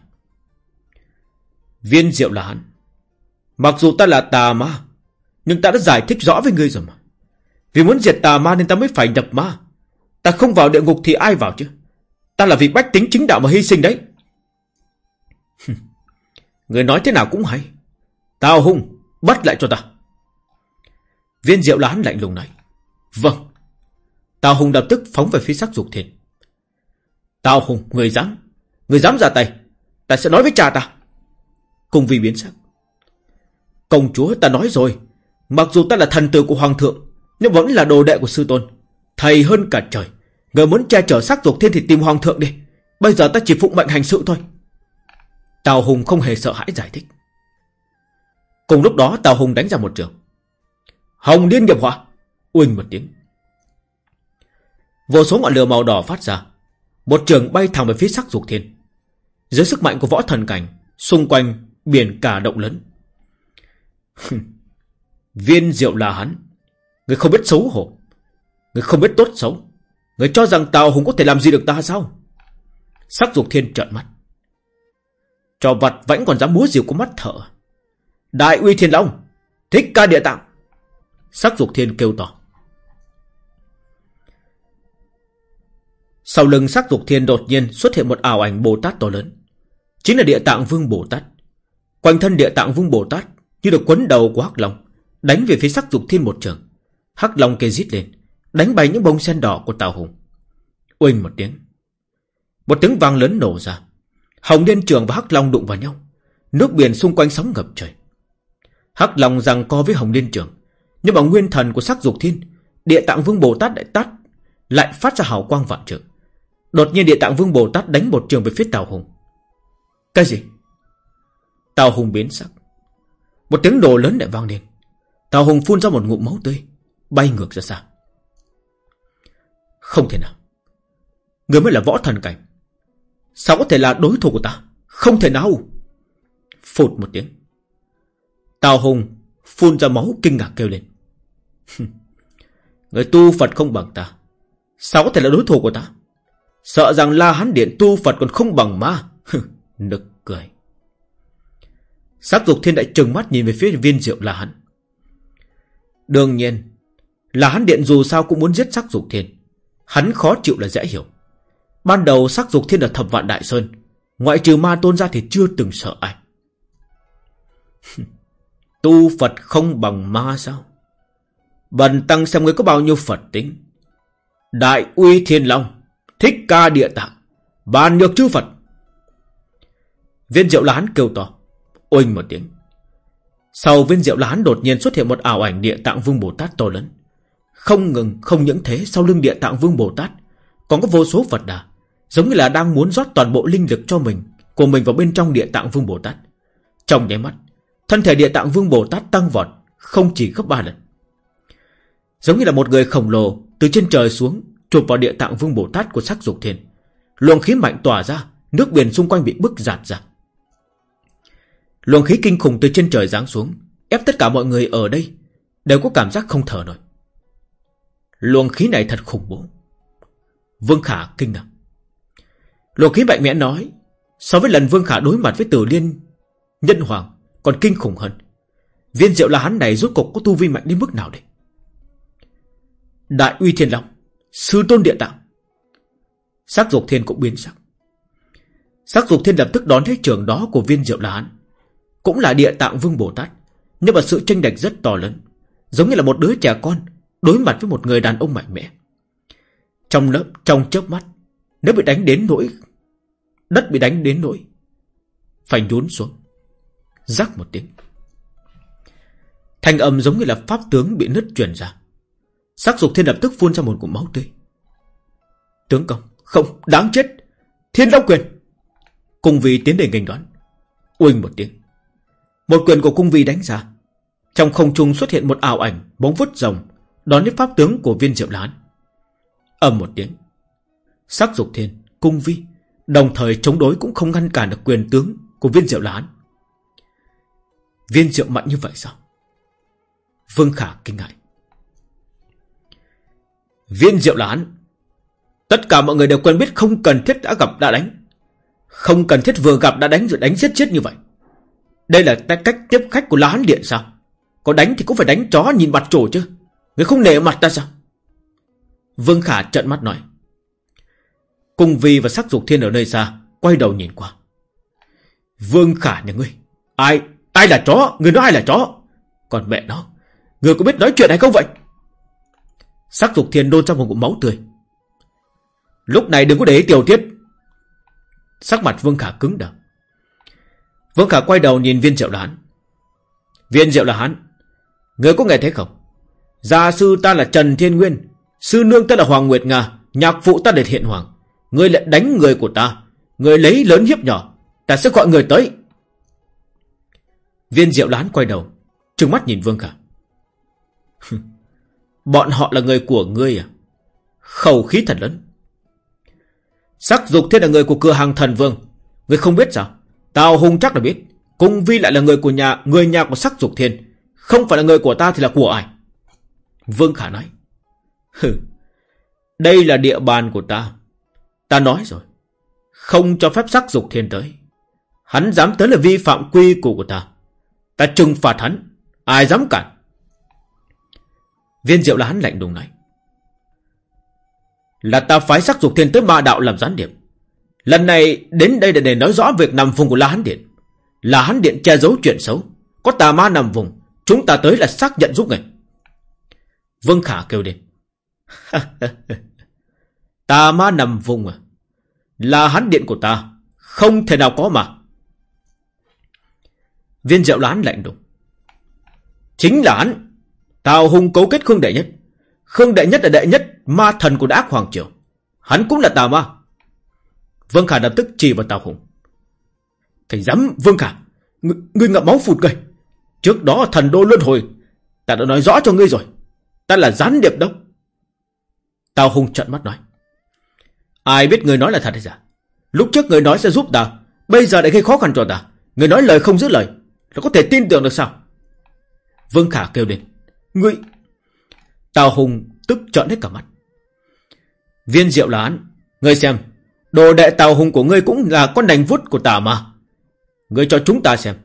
Viên diệu đoán Mặc dù ta là tà ma, Nhưng ta đã giải thích rõ với ngươi rồi mà. Vì muốn diệt tà ma nên ta mới phải nhập ma. Ta không vào địa ngục thì ai vào chứ? Ta là vì bách tính chính đạo mà hy sinh đấy. [LAUGHS] Người nói thế nào cũng hay. Tào hung Bắt lại cho ta Viên diệu lán lạnh lùng này Vâng Tào Hùng lập tức phóng về phía sắc dục thiên Tào Hùng, người dám. Người dám ra tay. Ta sẽ nói với cha ta. Cùng vì biến sắc. Công chúa ta nói rồi. Mặc dù ta là thần tử của hoàng thượng. Nhưng vẫn là đồ đệ của sư tôn. Thầy hơn cả trời. Người muốn che chở sắc dục thiên thì tìm hoàng thượng đi. Bây giờ ta chỉ phụng mệnh hành sự thôi. Tào Hùng không hề sợ hãi giải thích. Cùng lúc đó Tào Hùng đánh ra một trường. Hồng liên nghiệp họa. Uỳnh một tiếng. Vô số ngọn lửa màu đỏ phát ra. Một trường bay thẳng về phía sắc dục thiên. Dưới sức mạnh của võ thần cảnh, xung quanh biển cả động lớn. Viên diệu là hắn. Người không biết xấu hổ. Người không biết tốt xấu. Người cho rằng Tào Hùng có thể làm gì được ta sao? Sắc dục thiên trợn mắt. Trò vật vẫn còn dám múa diều của mắt thở. Đại uy thiên long. Thích ca địa tạng. Sắc dục thiên kêu to. Sau lưng sắc dục thiên đột nhiên xuất hiện một ảo ảnh Bồ Tát to lớn. Chính là địa tạng vương Bồ Tát. Quanh thân địa tạng vương Bồ Tát như được quấn đầu của Hắc Long, đánh về phía sắc dục thiên một trường. Hắc Long kêu rít lên, đánh bay những bông sen đỏ của Tào Hùng. Uỳnh một tiếng. Một tiếng vang lớn nổ ra. Hồng Liên Trường và Hắc Long đụng vào nhau. Nước biển xung quanh sóng ngập trời. Hắc lòng rằng co với Hồng Liên Trường. Nhưng mà nguyên thần của sắc dục thiên, địa tạng vương Bồ Tát đại tát lại phát ra hào quang vạn trượng. Đột nhiên địa tạng vương Bồ Tát đánh một trường về phía Tào Hùng. Cái gì? Tào Hùng biến sắc. Một tiếng đồ lớn lại vang lên. Tào Hùng phun ra một ngụm máu tươi, bay ngược ra xa. Không thể nào. Người mới là võ thần cảnh. Sao có thể là đối thủ của ta? Không thể nào. Phụt một tiếng. Tào Hùng phun ra máu kinh ngạc kêu lên. Người tu Phật không bằng ta. Sao có thể là đối thủ của ta? Sợ rằng La Hán Điện tu Phật còn không bằng ma. Nực cười. Sắc dục thiên đại trừng mắt nhìn về phía viên diệu La Hán. Đương nhiên, La Hán Điện dù sao cũng muốn giết sắc dục thiên. Hắn khó chịu là dễ hiểu. Ban đầu sắc dục thiên ở thập vạn đại sơn. Ngoại trừ ma tôn ra thì chưa từng sợ ai tu Phật không bằng ma sao? Bần tăng xem người có bao nhiêu Phật tính. Đại uy thiên long, thích ca địa tạng, bàn nhược chư Phật. Viên diệu lán kêu to, oanh một tiếng. Sau viên diệu lán đột nhiên xuất hiện một ảo ảnh địa tạng vương Bồ Tát to lớn. Không ngừng, không những thế, sau lưng địa tạng vương Bồ Tát, còn có vô số Phật đà, giống như là đang muốn rót toàn bộ linh lực cho mình, của mình vào bên trong địa tạng vương Bồ Tát. Trong nháy mắt, thân thể địa tạng vương Bồ Tát tăng vọt, không chỉ gấp ba lần. Giống như là một người khổng lồ từ trên trời xuống chụp vào địa tạng vương Bồ Tát của sắc dục thiên. Luồng khí mạnh tỏa ra, nước biển xung quanh bị bức giạt ra. Luồng khí kinh khủng từ trên trời giáng xuống, ép tất cả mọi người ở đây đều có cảm giác không thở nổi. Luồng khí này thật khủng bố. Vương Khả kinh ngạc. Luồng khí mạnh mẽ nói, so với lần Vương Khả đối mặt với Tử Liên Nhân Hoàng còn kinh khủng hơn. Viên diệu là hắn này rốt cục có tu vi mạnh đến mức nào đây? Đại uy thiên long Sư tôn địa tạng. Sắc dục thiên cũng biến sắc. Sắc dục thiên lập tức đón thấy trường đó của viên diệu là hắn. Cũng là địa tạng vương Bồ Tát Nhưng mà sự tranh đạch rất to lớn Giống như là một đứa trẻ con Đối mặt với một người đàn ông mạnh mẽ. Trong lớp, trong chớp mắt Nếu bị đánh đến nỗi Đất bị đánh đến nỗi Phải nhún xuống. Rắc một tiếng Thanh âm giống như là pháp tướng bị nứt truyền ra Sắc dục thiên lập tức phun ra một cụm máu tươi. Tướng công, không, đáng chết. Thiên Long Quyền. Cung vi tiến đến nghênh đón. Uỳnh một tiếng. Một quyền của cung vi đánh ra. Trong không trung xuất hiện một ảo ảnh, bóng vút rồng, đón đến pháp tướng của viên diệu lán. ầm một tiếng. Sắc dục thiên, cung vi, đồng thời chống đối cũng không ngăn cản được quyền tướng của viên diệu lán. Viên diệu mạnh như vậy sao? Vương Khả kinh ngại. Viên diệu là hắn. Tất cả mọi người đều quen biết không cần thiết đã gặp đã đánh. Không cần thiết vừa gặp đã đánh rồi đánh giết chết như vậy. Đây là cách tiếp khách của lá điện sao? Có đánh thì cũng phải đánh chó nhìn mặt trổ chứ. Người không nể mặt ta sao? Vương Khả trợn mắt nói. Cung Vi và sắc dục thiên ở nơi xa, quay đầu nhìn qua. Vương Khả nhà ngươi. Ai? Ai là chó? Người nói ai là chó? Còn mẹ nó. Người có biết nói chuyện hay không vậy? Sắc dục thiên nôn ra một ngụm máu tươi. Lúc này đừng có để tiểu tiết. Sắc mặt Vương Khả cứng đờ. Vương Khả quay đầu nhìn viên diệu là hắn. Viên diệu là hắn. Người có nghe thấy không? Gia sư ta là Trần Thiên Nguyên. Sư nương ta là Hoàng Nguyệt Nga. Nhạc phụ ta là Thiện Hoàng. Người lại đánh người của ta. Người lấy lớn hiếp nhỏ. Ta sẽ gọi người tới. Viên diệu đoán quay đầu. Trừng mắt nhìn Vương Khả. [LAUGHS] Bọn họ là người của ngươi à? Khẩu khí thật lớn. Sắc dục thiên là người của cửa hàng thần vương. Ngươi không biết sao? Tào Hùng chắc là biết. Cung vi lại là người của nhà, người nhà của sắc dục thiên. Không phải là người của ta thì là của ai? Vương Khả nói. [LAUGHS] Hừ, đây là địa bàn của ta. Ta nói rồi. Không cho phép sắc dục thiên tới. Hắn dám tới là vi phạm quy củ của ta. Ta trừng phạt hắn. Ai dám cản? Viên diệu là hắn lạnh đùng này, Là ta phái sắc dục thiên tới ma đạo làm gián điệp. Lần này đến đây để nói rõ việc nằm vùng của La Hán Điện. La Hán Điện che giấu chuyện xấu. Có tà ma nằm vùng. Chúng ta tới là xác nhận giúp người. Vương Khả kêu lên. [LAUGHS] tà ma nằm vùng à? Là Hán Điện của ta. Không thể nào có mà. Viên diệu lán lạnh đùng. Chính là hắn. Tào Hùng cấu kết Khương Đệ Nhất. Khương Đệ Nhất là đệ nhất ma thần của ác hoàng triều. Hắn cũng là tà ma. Vương Khả lập tức chỉ vào Tào Hùng. Thầy dám Vương Khả. Ngươi, ngậm máu phụt gầy. Trước đó thần đô luân hồi. Ta đã nói rõ cho ngươi rồi. Ta là gián điệp đâu. Tào Hùng trợn mắt nói. Ai biết người nói là thật hay giả? Lúc trước người nói sẽ giúp ta. Bây giờ lại gây khó khăn cho ta. Người nói lời không giữ lời. Nó có thể tin tưởng được sao? Vương Khả kêu lên. Ngươi... Tào Hùng tức trợn hết cả mắt. Viên diệu là án. Ngươi xem, Đồ đệ Tào Hùng của ngươi cũng là con đành vút của tà mà. Ngươi cho chúng ta xem.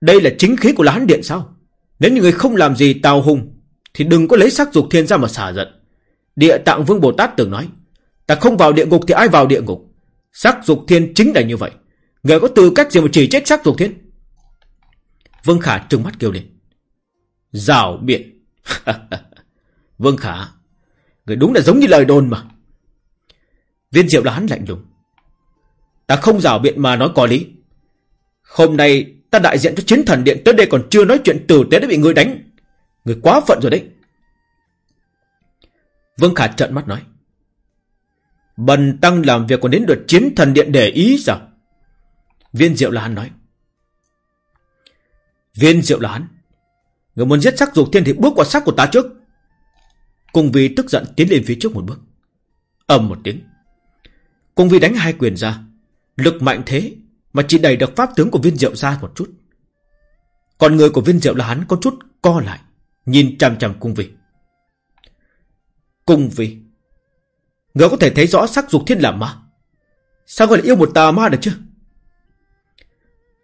Đây là chính khí của Lán Điện sao? Nếu như ngươi không làm gì Tào Hùng, thì đừng có lấy sắc dục thiên ra mà xả giận. Địa tạng vương Bồ Tát từng nói, ta không vào địa ngục thì ai vào địa ngục. Sắc dục thiên chính là như vậy. Người có tư cách gì mà chỉ trách sắc dục thiên? Vương Khả trừng mắt kêu lên. Rào biện. [LAUGHS] Vương Khả, người đúng là giống như lời đồn mà. Viên diệu là hắn lạnh lùng. Ta không rào biện mà nói có lý. Hôm nay ta đại diện cho chiến thần điện tới đây còn chưa nói chuyện tử tế đã bị người đánh. Người quá phận rồi đấy. Vương Khả trợn mắt nói. Bần tăng làm việc còn đến được chiến thần điện để ý sao? Viên diệu là hắn nói. Viên diệu là hắn. Người muốn giết sắc dục thiên thì bước qua sắc của ta trước. Cung vi tức giận tiến lên phía trước một bước. ầm một tiếng. Cung vi đánh hai quyền ra. Lực mạnh thế mà chỉ đẩy được pháp tướng của viên diệu ra một chút. Còn người của viên diệu là hắn có chút co lại. Nhìn chằm chằm cung vi. Cung vi. Người có thể thấy rõ sắc dục thiên là ma. Sao gọi là yêu một tà ma được chứ?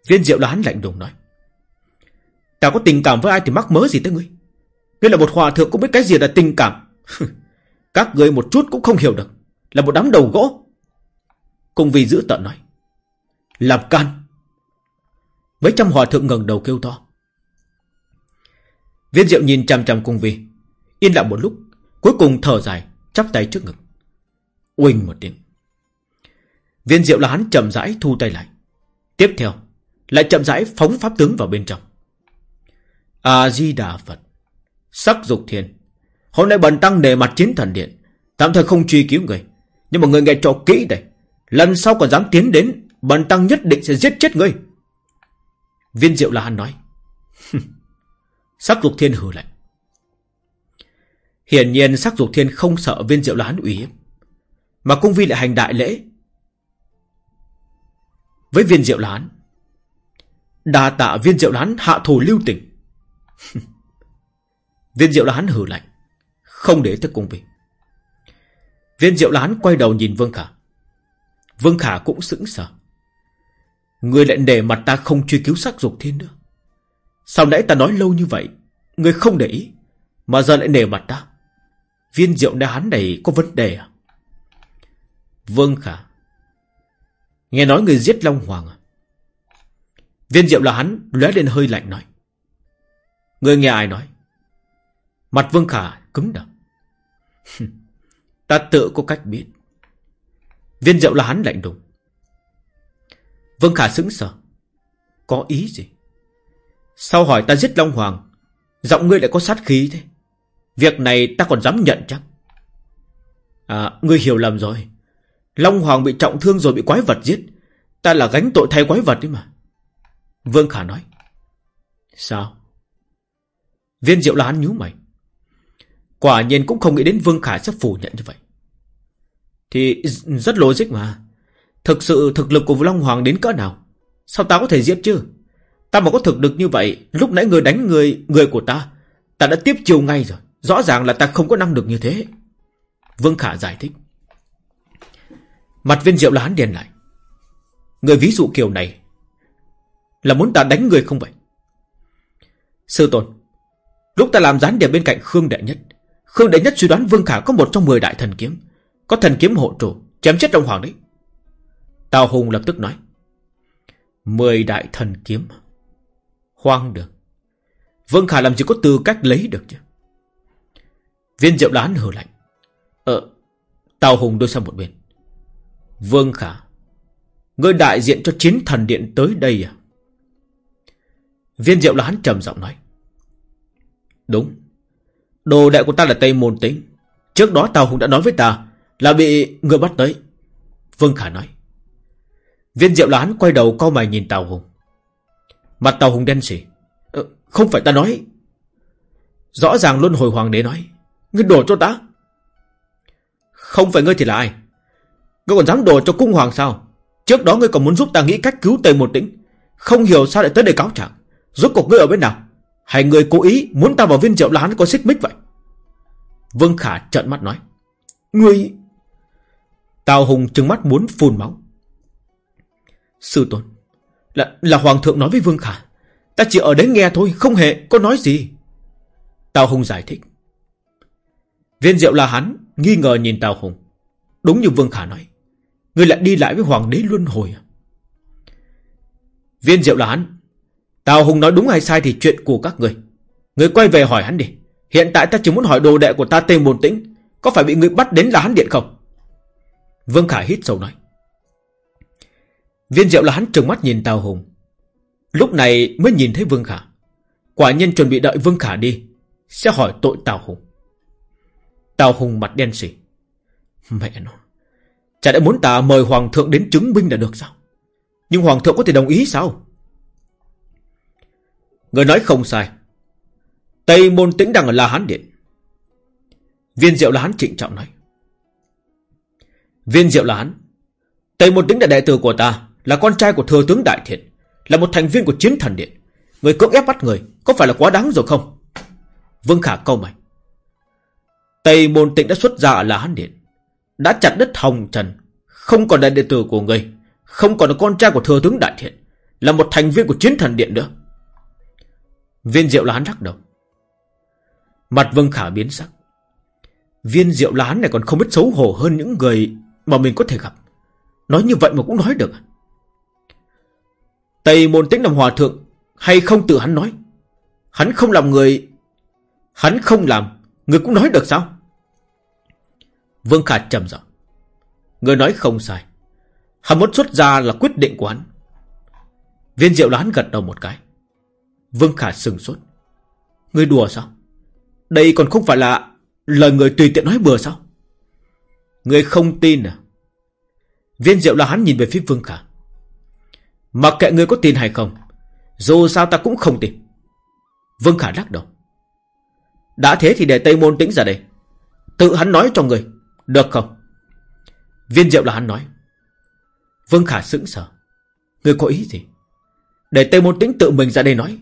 Viên diệu là hắn lạnh đùng nói. Ta có tình cảm với ai thì mắc mớ gì tới ngươi. Ngươi là một hòa thượng cũng biết cái gì là tình cảm. Các ngươi một chút cũng không hiểu được. Là một đám đầu gỗ. Cung vi giữ tận nói. Làm can. Mấy trăm hòa thượng ngẩng đầu kêu to. Viên diệu nhìn chằm chằm cung vi. Yên lặng một lúc. Cuối cùng thở dài. Chắp tay trước ngực. Uỳnh một tiếng. Viên diệu là hắn chậm rãi thu tay lại. Tiếp theo. Lại chậm rãi phóng pháp tướng vào bên trong. A-di-đà Phật. Sắc dục thiên. Hôm nay bần tăng nề mặt chiến thần điện. Tạm thời không truy cứu người. Nhưng mà người nghe cho kỹ đây. Lần sau còn dám tiến đến. Bần tăng nhất định sẽ giết chết ngươi. Viên diệu là hắn nói. [LAUGHS] sắc dục thiên hừ lạnh. Hiển nhiên sắc dục thiên không sợ viên diệu là hắn ủy hiếp. Mà cung vi lại hành đại lễ. Với viên diệu là hắn. Đà tạ viên diệu là hắn hạ thủ lưu tình. [LAUGHS] Viên diệu là hắn hử lạnh. Không để tới cung vi. Viên diệu là hắn quay đầu nhìn Vương Khả. Vương Khả cũng sững sờ. Người lại để mặt ta không truy cứu sắc dục thiên nữa. Sao nãy ta nói lâu như vậy, người không để ý, mà giờ lại nề mặt ta. Viên diệu đá hắn này có vấn đề à? Vương Khả. Nghe nói người giết Long Hoàng à? Viên diệu là hắn lóe lên hơi lạnh nói. Người nghe ai nói? Mặt Vương Khả cứng đờ. ta tự có cách biết. Viên diệu là hắn lạnh đùng. Vương Khả sững sờ. Có ý gì? Sao hỏi ta giết Long Hoàng? Giọng ngươi lại có sát khí thế. Việc này ta còn dám nhận chắc. À, ngươi hiểu lầm rồi. Long Hoàng bị trọng thương rồi bị quái vật giết. Ta là gánh tội thay quái vật đấy mà. Vương Khả nói. Sao? Viên Diệu Lan nhíu mày. Quả nhiên cũng không nghĩ đến Vương Khả sẽ phủ nhận như vậy. Thì rất logic mà. Thực sự thực lực của Long Hoàng đến cỡ nào? Sao ta có thể giết chứ? Ta mà có thực lực như vậy, lúc nãy người đánh người người của ta, ta đã tiếp chiều ngay rồi. Rõ ràng là ta không có năng lực như thế. Vương Khả giải thích. Mặt viên diệu là hắn điền lại. Người ví dụ kiểu này là muốn ta đánh người không vậy? Sư tôn, lúc ta làm gián điệp bên cạnh Khương Đệ Nhất, Khương Đệ Nhất suy đoán Vương Khả có một trong 10 đại thần kiếm, có thần kiếm hộ trụ, chém chết Đông Hoàng đấy. Tào Hùng lập tức nói. Mười đại thần kiếm. Hoang được. Vương Khả làm gì có tư cách lấy được chứ? Viên diệu đán hờ lạnh. Ờ, Tào Hùng đưa sang một bên. Vương Khả, ngươi đại diện cho chiến thần điện tới đây à? Viên diệu là trầm giọng nói. Đúng. Đồ đệ của ta là Tây Môn Tính. Trước đó Tào Hùng đã nói với ta là bị người bắt tới. Vương Khả nói. Viên diệu Lán quay đầu co mày nhìn Tào Hùng. Mặt Tào Hùng đen xỉ. Ờ, không phải ta nói. Rõ ràng luôn hồi hoàng đế nói. Ngươi đổ cho ta. Không phải ngươi thì là ai? Ngươi còn dám đổ cho cung hoàng sao? Trước đó ngươi còn muốn giúp ta nghĩ cách cứu Tây môn Tĩnh. Không hiểu sao lại tới đây cáo trạng. Rốt cuộc ngươi ở bên nào? Hay người cố ý muốn ta vào viên rượu lán có xích mích vậy? Vương Khả trợn mắt nói. Người Tào Hùng trừng mắt muốn phun máu. Sư tôn, là, là Hoàng thượng nói với Vương Khả. Ta chỉ ở đấy nghe thôi, không hề có nói gì. Tào Hùng giải thích. Viên diệu là hắn, nghi ngờ nhìn Tào Hùng. Đúng như Vương Khả nói. Người lại đi lại với Hoàng đế luân hồi à? Viên diệu là hắn. Tào Hùng nói đúng hay sai thì chuyện của các người. Người quay về hỏi hắn đi. Hiện tại ta chỉ muốn hỏi đồ đệ của ta tên Bồn Tĩnh. Có phải bị người bắt đến là hắn điện không? Vương Khả hít sâu nói. Viên diệu là hắn trừng mắt nhìn Tào Hùng. Lúc này mới nhìn thấy Vương Khả. Quả nhân chuẩn bị đợi Vương Khả đi. Sẽ hỏi tội Tào Hùng. Tào Hùng mặt đen xỉ. Mẹ nó. Chả đã muốn ta mời Hoàng thượng đến chứng minh là được sao? Nhưng Hoàng thượng có thể đồng ý sao? Người nói không sai. Tây môn tĩnh đang ở La Hán Điện. Viên diệu La Hán trịnh trọng nói. Viên diệu La Hán. Tây môn tĩnh là đệ tử của ta. Là con trai của thừa tướng Đại Thiện. Là một thành viên của chiến thần điện. Người cưỡng ép bắt người. Có phải là quá đáng rồi không? Vương Khả câu mày. Tây môn tĩnh đã xuất ra ở La Hán Điện. Đã chặt đứt hồng trần. Không còn là đệ tử của người. Không còn là con trai của thừa tướng Đại Thiện. Là một thành viên của chiến thần điện nữa. Viên diệu lá hắn rắc đầu. Mặt Vương Khả biến sắc. Viên diệu lá này còn không biết xấu hổ hơn những người mà mình có thể gặp. Nói như vậy mà cũng nói được. Tây môn tính làm hòa thượng hay không tự hắn nói. Hắn không làm người... Hắn không làm, người cũng nói được sao? Vương Khả trầm giọng. Người nói không sai. Hắn muốn xuất ra là quyết định của hắn. Viên diệu đoán gật đầu một cái. Vương Khả sừng sốt. Người đùa sao? Đây còn không phải là lời người tùy tiện nói bừa sao? Người không tin à? Viên diệu là hắn nhìn về phía Vương Khả. Mặc kệ người có tin hay không, dù sao ta cũng không tin. Vương Khả lắc đầu. Đã thế thì để Tây Môn tĩnh ra đây. Tự hắn nói cho người, được không? Viên diệu là hắn nói. Vương Khả sững sờ. Người có ý gì? Để Tây Môn Tĩnh tự mình ra đây nói.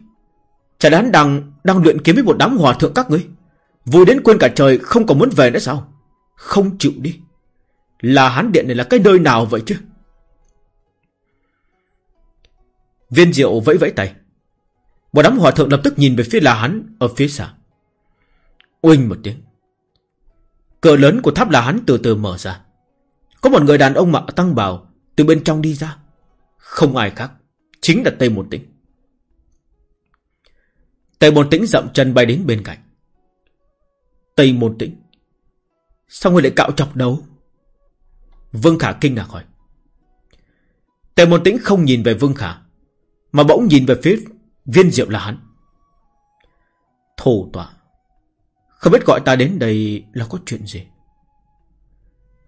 Chả đáng đang đang luyện kiếm với một đám hòa thượng các ngươi. Vui đến quên cả trời, không còn muốn về nữa sao? Không chịu đi. Là hán điện này là cái nơi nào vậy chứ? Viên diệu vẫy vẫy tay. Một đám hòa thượng lập tức nhìn về phía là hắn ở phía xa. Uinh một tiếng. Cửa lớn của tháp là hắn từ từ mở ra. Có một người đàn ông mặc tăng bào từ bên trong đi ra. Không ai khác. Chính là Tây Môn Tĩnh. Tây Môn Tĩnh dậm chân bay đến bên cạnh. Tây Môn Tĩnh. Sao ngươi lại cạo chọc đầu? Vương Khả kinh ngạc hỏi. Tây Môn Tĩnh không nhìn về Vương Khả, mà bỗng nhìn về phía viên diệu là hắn. Thổ tọa. Không biết gọi ta đến đây là có chuyện gì?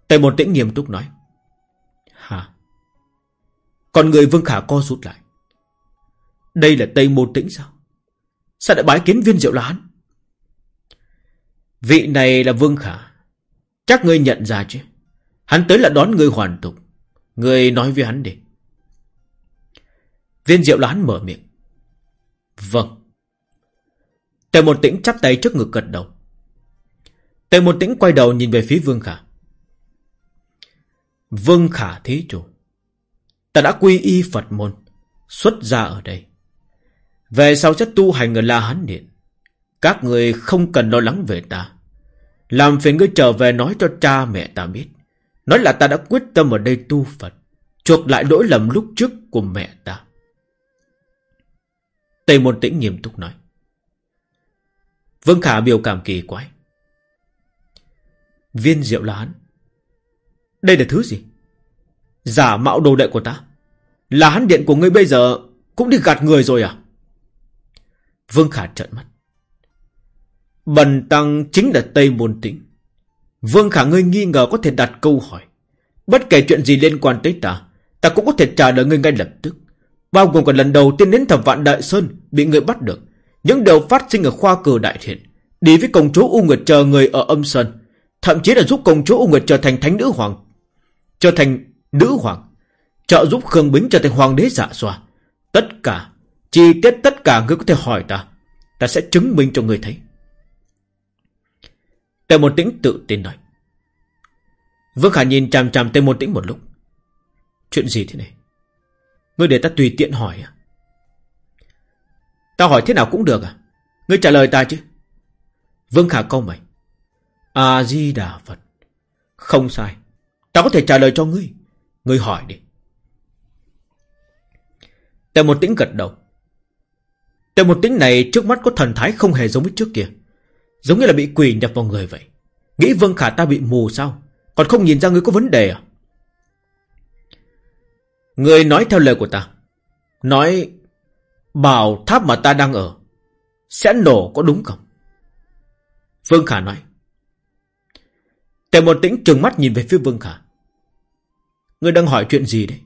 Tây Môn Tĩnh nghiêm túc nói. Hả? Còn người Vương Khả co rút lại. Đây là Tây Môn Tĩnh sao? Sao lại bái kiến viên diệu là hắn? Vị này là Vương Khả. Chắc ngươi nhận ra chứ. Hắn tới là đón ngươi hoàn tục. Ngươi nói với hắn đi. Viên diệu là hắn mở miệng. Vâng. Tề một tĩnh chắp tay trước ngực gật đầu. Tề một tĩnh quay đầu nhìn về phía Vương Khả. Vương Khả thí chủ. Ta đã quy y Phật môn. Xuất ra ở đây. Về sau sẽ tu hành ở La Hán Điện. Các người không cần lo lắng về ta. Làm phiền ngươi trở về nói cho cha mẹ ta biết. Nói là ta đã quyết tâm ở đây tu Phật. Chuộc lại lỗi lầm lúc trước của mẹ ta. Tây Môn Tĩnh nghiêm túc nói. Vương Khả biểu cảm kỳ quái. Viên diệu là hắn. Đây là thứ gì? Giả mạo đồ đệ của ta. Là hắn điện của ngươi bây giờ cũng đi gạt người rồi à? Vương Khả trợn mắt. Bần tăng chính là Tây Môn Tĩnh. Vương Khả ngươi nghi ngờ có thể đặt câu hỏi. Bất kể chuyện gì liên quan tới ta, ta cũng có thể trả lời ngươi ngay lập tức. Bao gồm cả lần đầu tiên đến thẩm vạn Đại Sơn bị người bắt được. Những điều phát sinh ở khoa cử đại thiện. Đi với công chúa U Nguyệt chờ người ở âm sơn. Thậm chí là giúp công chúa U Nguyệt trở thành thánh nữ hoàng. Trở thành nữ hoàng. Trợ giúp Khương Bính trở thành hoàng đế dạ xoa. Tất cả, chi tiết tất cả ngươi có thể hỏi ta. Ta sẽ chứng minh cho ngươi thấy. Tề Môn tĩnh tự tin nói. Vương Khả nhìn chằm chằm Tề môn tĩnh một lúc. Chuyện gì thế này? Ngươi để ta tùy tiện hỏi à? Ta hỏi thế nào cũng được à? Ngươi trả lời ta chứ? Vương Khả câu mày. A-di-đà Phật. Không sai. Ta có thể trả lời cho ngươi. Ngươi hỏi đi. Tề Môn tĩnh gật đầu. Tề một tính này, trước mắt có thần thái không hề giống với trước kia. Giống như là bị quỷ nhập vào người vậy. Nghĩ Vương Khả ta bị mù sao? Còn không nhìn ra người có vấn đề à? người nói theo lời của ta. Nói, bảo tháp mà ta đang ở, sẽ nổ có đúng không? Vương Khả nói. Tề một tĩnh trừng mắt nhìn về phía Vương Khả. Ngươi đang hỏi chuyện gì đấy?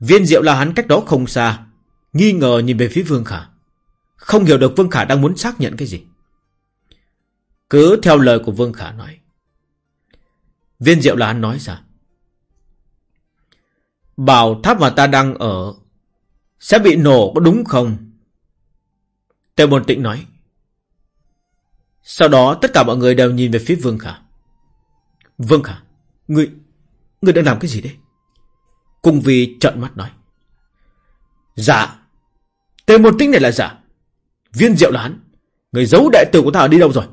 Viên diệu là hắn cách đó không xa. Nghi ngờ nhìn về phía Vương Khả. Không hiểu được Vương Khả đang muốn xác nhận cái gì. Cứ theo lời của Vương Khả nói. Viên diệu là hắn nói ra. Bảo tháp mà ta đang ở sẽ bị nổ có đúng không? Tề Bồn Tĩnh nói. Sau đó tất cả mọi người đều nhìn về phía Vương Khả. Vương Khả, ngươi, ngươi đang làm cái gì đấy? Cung Vi trợn mắt nói. Dạ, Tề môn Tĩnh này là giả. Viên diệu là hắn. Người giấu đại tử của ta đi đâu rồi?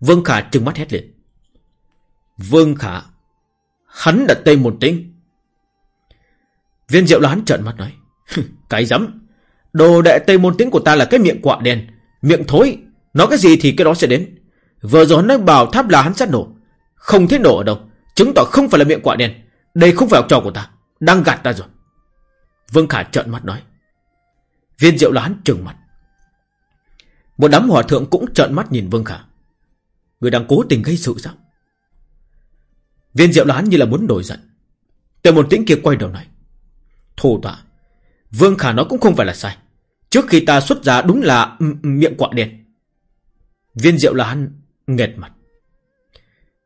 Vương Khả trừng mắt hét lên. Vương Khả, hắn là Tây Môn tinh Viên diệu là hắn trợn mắt nói. cái rắm Đồ đệ Tây Môn tinh của ta là cái miệng quạ đen. Miệng thối. Nói cái gì thì cái đó sẽ đến. Vừa rồi hắn nói bảo tháp là hắn sẽ nổ. Không thấy nổ ở đâu. Chứng tỏ không phải là miệng quạ đen. Đây không phải học trò của ta. Đang gạt ta rồi. Vương Khả trợn mắt nói. Viên diệu là hắn trừng mặt. Một đám hòa thượng cũng trợn mắt nhìn Vương Khả. Người đang cố tình gây sự sao? Viên diệu là hắn như là muốn nổi giận. Tề một tĩnh kia quay đầu nói. thổ tọa. Vương Khả nói cũng không phải là sai. Trước khi ta xuất giá đúng là miệng quạ đen. Viên diệu là hắn nghẹt mặt.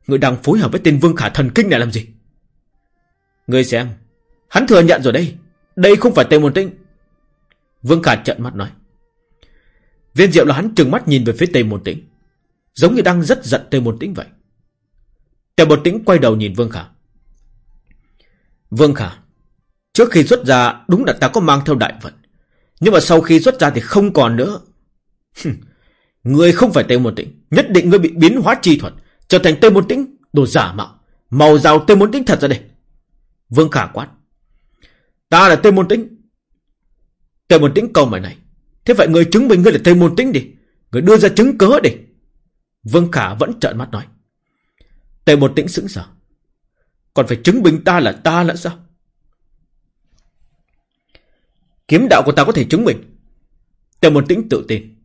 Người đang phối hợp với tên Vương Khả thần kinh này làm gì? Người xem. Hắn thừa nhận rồi đây. Đây không phải Tề môn tĩnh. Vương Khả trợn mắt nói. Viên diệu là hắn trừng mắt nhìn về phía Tây Môn Tĩnh. Giống như đang rất giận Tây Môn Tĩnh vậy. Tây Môn Tĩnh quay đầu nhìn Vương Khả. Vương Khả, trước khi xuất ra đúng là ta có mang theo đại vận. Nhưng mà sau khi xuất ra thì không còn nữa. người không phải Tây Môn Tĩnh, nhất định ngươi bị biến hóa chi thuật, trở thành Tây Môn Tĩnh, đồ giả mạo. Màu rào Tây Môn Tĩnh thật ra đây. Vương Khả quát. Ta là Tây Môn Tĩnh. Tây Môn Tĩnh câu mày này. Thế vậy người chứng minh ngươi là Tây Môn Tĩnh đi. Người đưa ra chứng cớ đi. Vương Khả vẫn trợn mắt nói. Tề môn tĩnh sững sờ. Còn phải chứng minh ta là ta là sao? Kiếm đạo của ta có thể chứng minh. Tề môn tĩnh tự tin.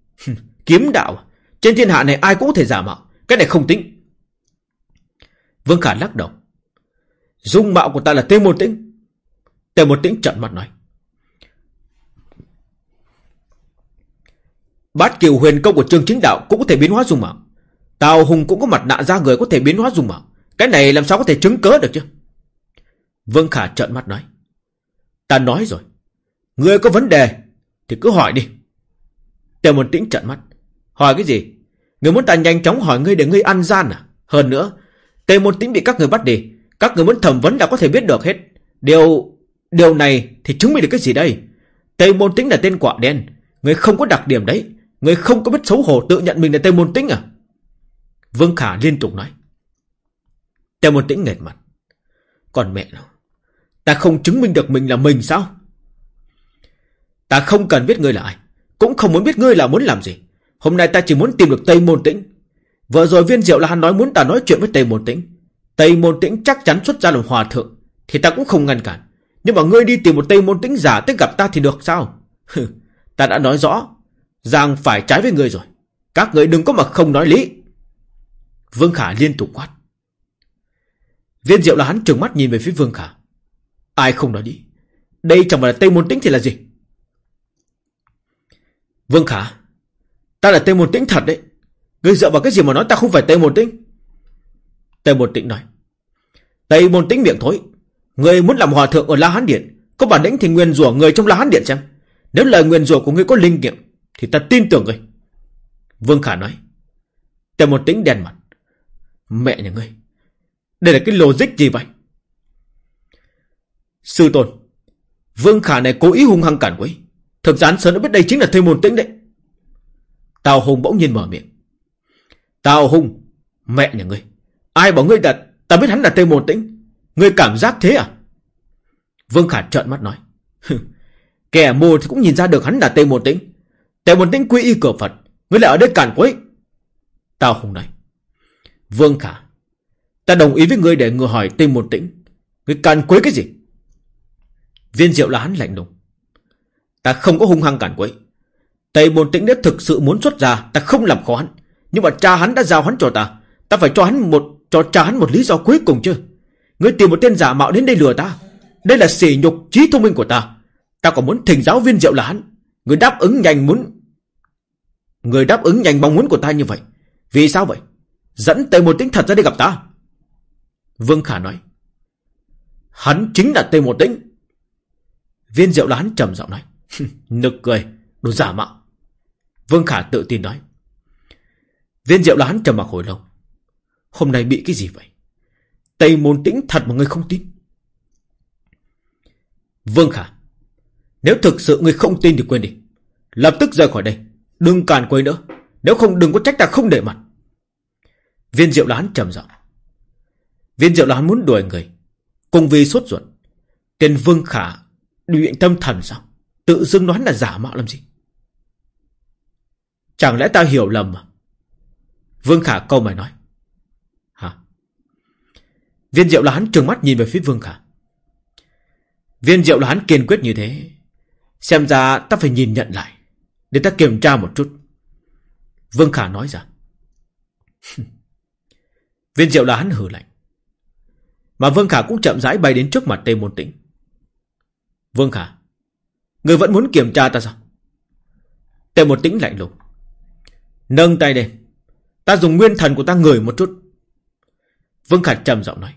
Kiếm đạo à? Trên thiên hạ này ai cũng có thể giả mạo. Cái này không tính. Vương Khả lắc đầu. Dung mạo của ta là Tề môn tĩnh. Tề một tiếng trợn mắt nói. Bát kiều huyền công của trương chính đạo cũng có thể biến hóa dung mạo. Tào Hùng cũng có mặt nạ ra người có thể biến hóa dung mạo. Cái này làm sao có thể chứng cớ được chứ? Vương Khả trợn mắt nói. Ta nói rồi. Người có vấn đề thì cứ hỏi đi. Tề Môn Tĩnh trợn mắt. Hỏi cái gì? Người muốn ta nhanh chóng hỏi ngươi để ngươi ăn gian à? Hơn nữa, Tề Môn Tĩnh bị các người bắt đi. Các người muốn thẩm vấn đã có thể biết được hết. Điều... Điều này thì chứng minh được cái gì đây? Tây Môn Tĩnh là tên quả đen. Người không có đặc điểm đấy. Người không có biết xấu hổ tự nhận mình là tây Môn Tĩnh à? Vương Khả liên tục nói. Tây môn tĩnh nghệt mặt. Còn mẹ nó. Ta không chứng minh được mình là mình sao? Ta không cần biết ngươi là ai. Cũng không muốn biết ngươi là muốn làm gì. Hôm nay ta chỉ muốn tìm được Tây Môn Tĩnh. Vừa rồi viên diệu là hắn nói muốn ta nói chuyện với Tây Môn Tĩnh. Tây Môn Tĩnh chắc chắn xuất ra làm hòa thượng. Thì ta cũng không ngăn cản. Nhưng mà ngươi đi tìm một Tây Môn tính giả tới gặp ta thì được sao? ta đã nói rõ. Giang phải trái với ngươi rồi. Các ngươi đừng có mà không nói lý. Vương Khả liên tục quát. Viên diệu là hắn trừng mắt nhìn về phía Vương Khả. Ai không nói đi. Đây chẳng phải là Tây Môn Tĩnh thì là gì? Vương Khả. Ta là Tây Môn Tĩnh thật đấy. Ngươi dựa vào cái gì mà nói ta không phải Tây Môn Tĩnh? Tây Môn Tĩnh nói. Tây Môn Tĩnh miệng thối. Ngươi muốn làm hòa thượng ở La Hán Điện. Có bản lĩnh thì nguyên rủa người trong La Hán Điện xem. Nếu lời nguyên rủa của ngươi có linh nghiệm. Thì ta tin tưởng ngươi. Vương Khả nói. Tề Môn Tĩnh đèn mặt. Mẹ nhà ngươi, Đây là cái logic gì vậy? Sư tôn, Vương Khả này cố ý hung hăng cản quấy. Thực ra sớm đã biết đây chính là Tây Môn Tĩnh đấy. Tào Hùng bỗng nhiên mở miệng. Tào Hùng, mẹ nhà ngươi. Ai bảo ngươi đặt, ta biết hắn là Tây Môn Tĩnh. Ngươi cảm giác thế à? Vương Khả trợn mắt nói. [LAUGHS] Kẻ mù thì cũng nhìn ra được hắn là Tây Môn Tĩnh. Tây Môn Tĩnh quy y cửa Phật. Ngươi lại ở đây cản quấy. tao Hùng nói. Vương Khả, ta đồng ý với ngươi để ngươi hỏi Tây Môn Tĩnh. Ngươi cản quấy cái gì? Viên diệu là hắn lạnh lùng. Ta không có hung hăng cản quấy. Tây Môn Tĩnh nếu thực sự muốn xuất ra, ta không làm khó hắn. Nhưng mà cha hắn đã giao hắn cho ta. Ta phải cho hắn một cho cha hắn một lý do cuối cùng chứ. Ngươi tìm một tên giả mạo đến đây lừa ta. Đây là sỉ nhục trí thông minh của ta. Ta còn muốn thỉnh giáo viên diệu là hắn. Ngươi đáp ứng nhanh muốn... Người đáp ứng nhanh mong muốn của ta như vậy. Vì sao vậy? Dẫn Tây một Tĩnh thật ra đi gặp ta. Vương Khả nói. Hắn chính là Tây một Tĩnh. Viên diệu là hắn trầm giọng nói. [LAUGHS] Nực cười, đồ giả mạo. Vương Khả tự tin nói. Viên diệu là hắn trầm mặc hồi lâu. Hôm nay bị cái gì vậy? Tây môn tĩnh thật mà ngươi không tin. Vương Khả. Nếu thực sự ngươi không tin thì quên đi. Lập tức rời khỏi đây. Đừng càn quấy nữa. Nếu không, đừng có trách ta không để mặt. Viên diệu lán trầm giọng. Viên diệu lán muốn đuổi người. Cùng vì sốt ruột. Tên Vương Khả luyện tâm thần sao? Tự dưng nói là giả mạo làm gì? Chẳng lẽ ta hiểu lầm à? Vương Khả câu mày nói. Viên diệu là hắn trừng mắt nhìn về phía Vương Khả. Viên diệu là hắn kiên quyết như thế. Xem ra ta phải nhìn nhận lại. Để ta kiểm tra một chút. Vương Khả nói ra. [LAUGHS] Viên diệu là hắn hử lạnh. Mà Vương Khả cũng chậm rãi bay đến trước mặt Tây Môn Tĩnh. Vương Khả. Người vẫn muốn kiểm tra ta sao? Tề một tĩnh lạnh lùng. Nâng tay lên. Ta dùng nguyên thần của ta ngửi một chút. Vương Khả trầm giọng nói.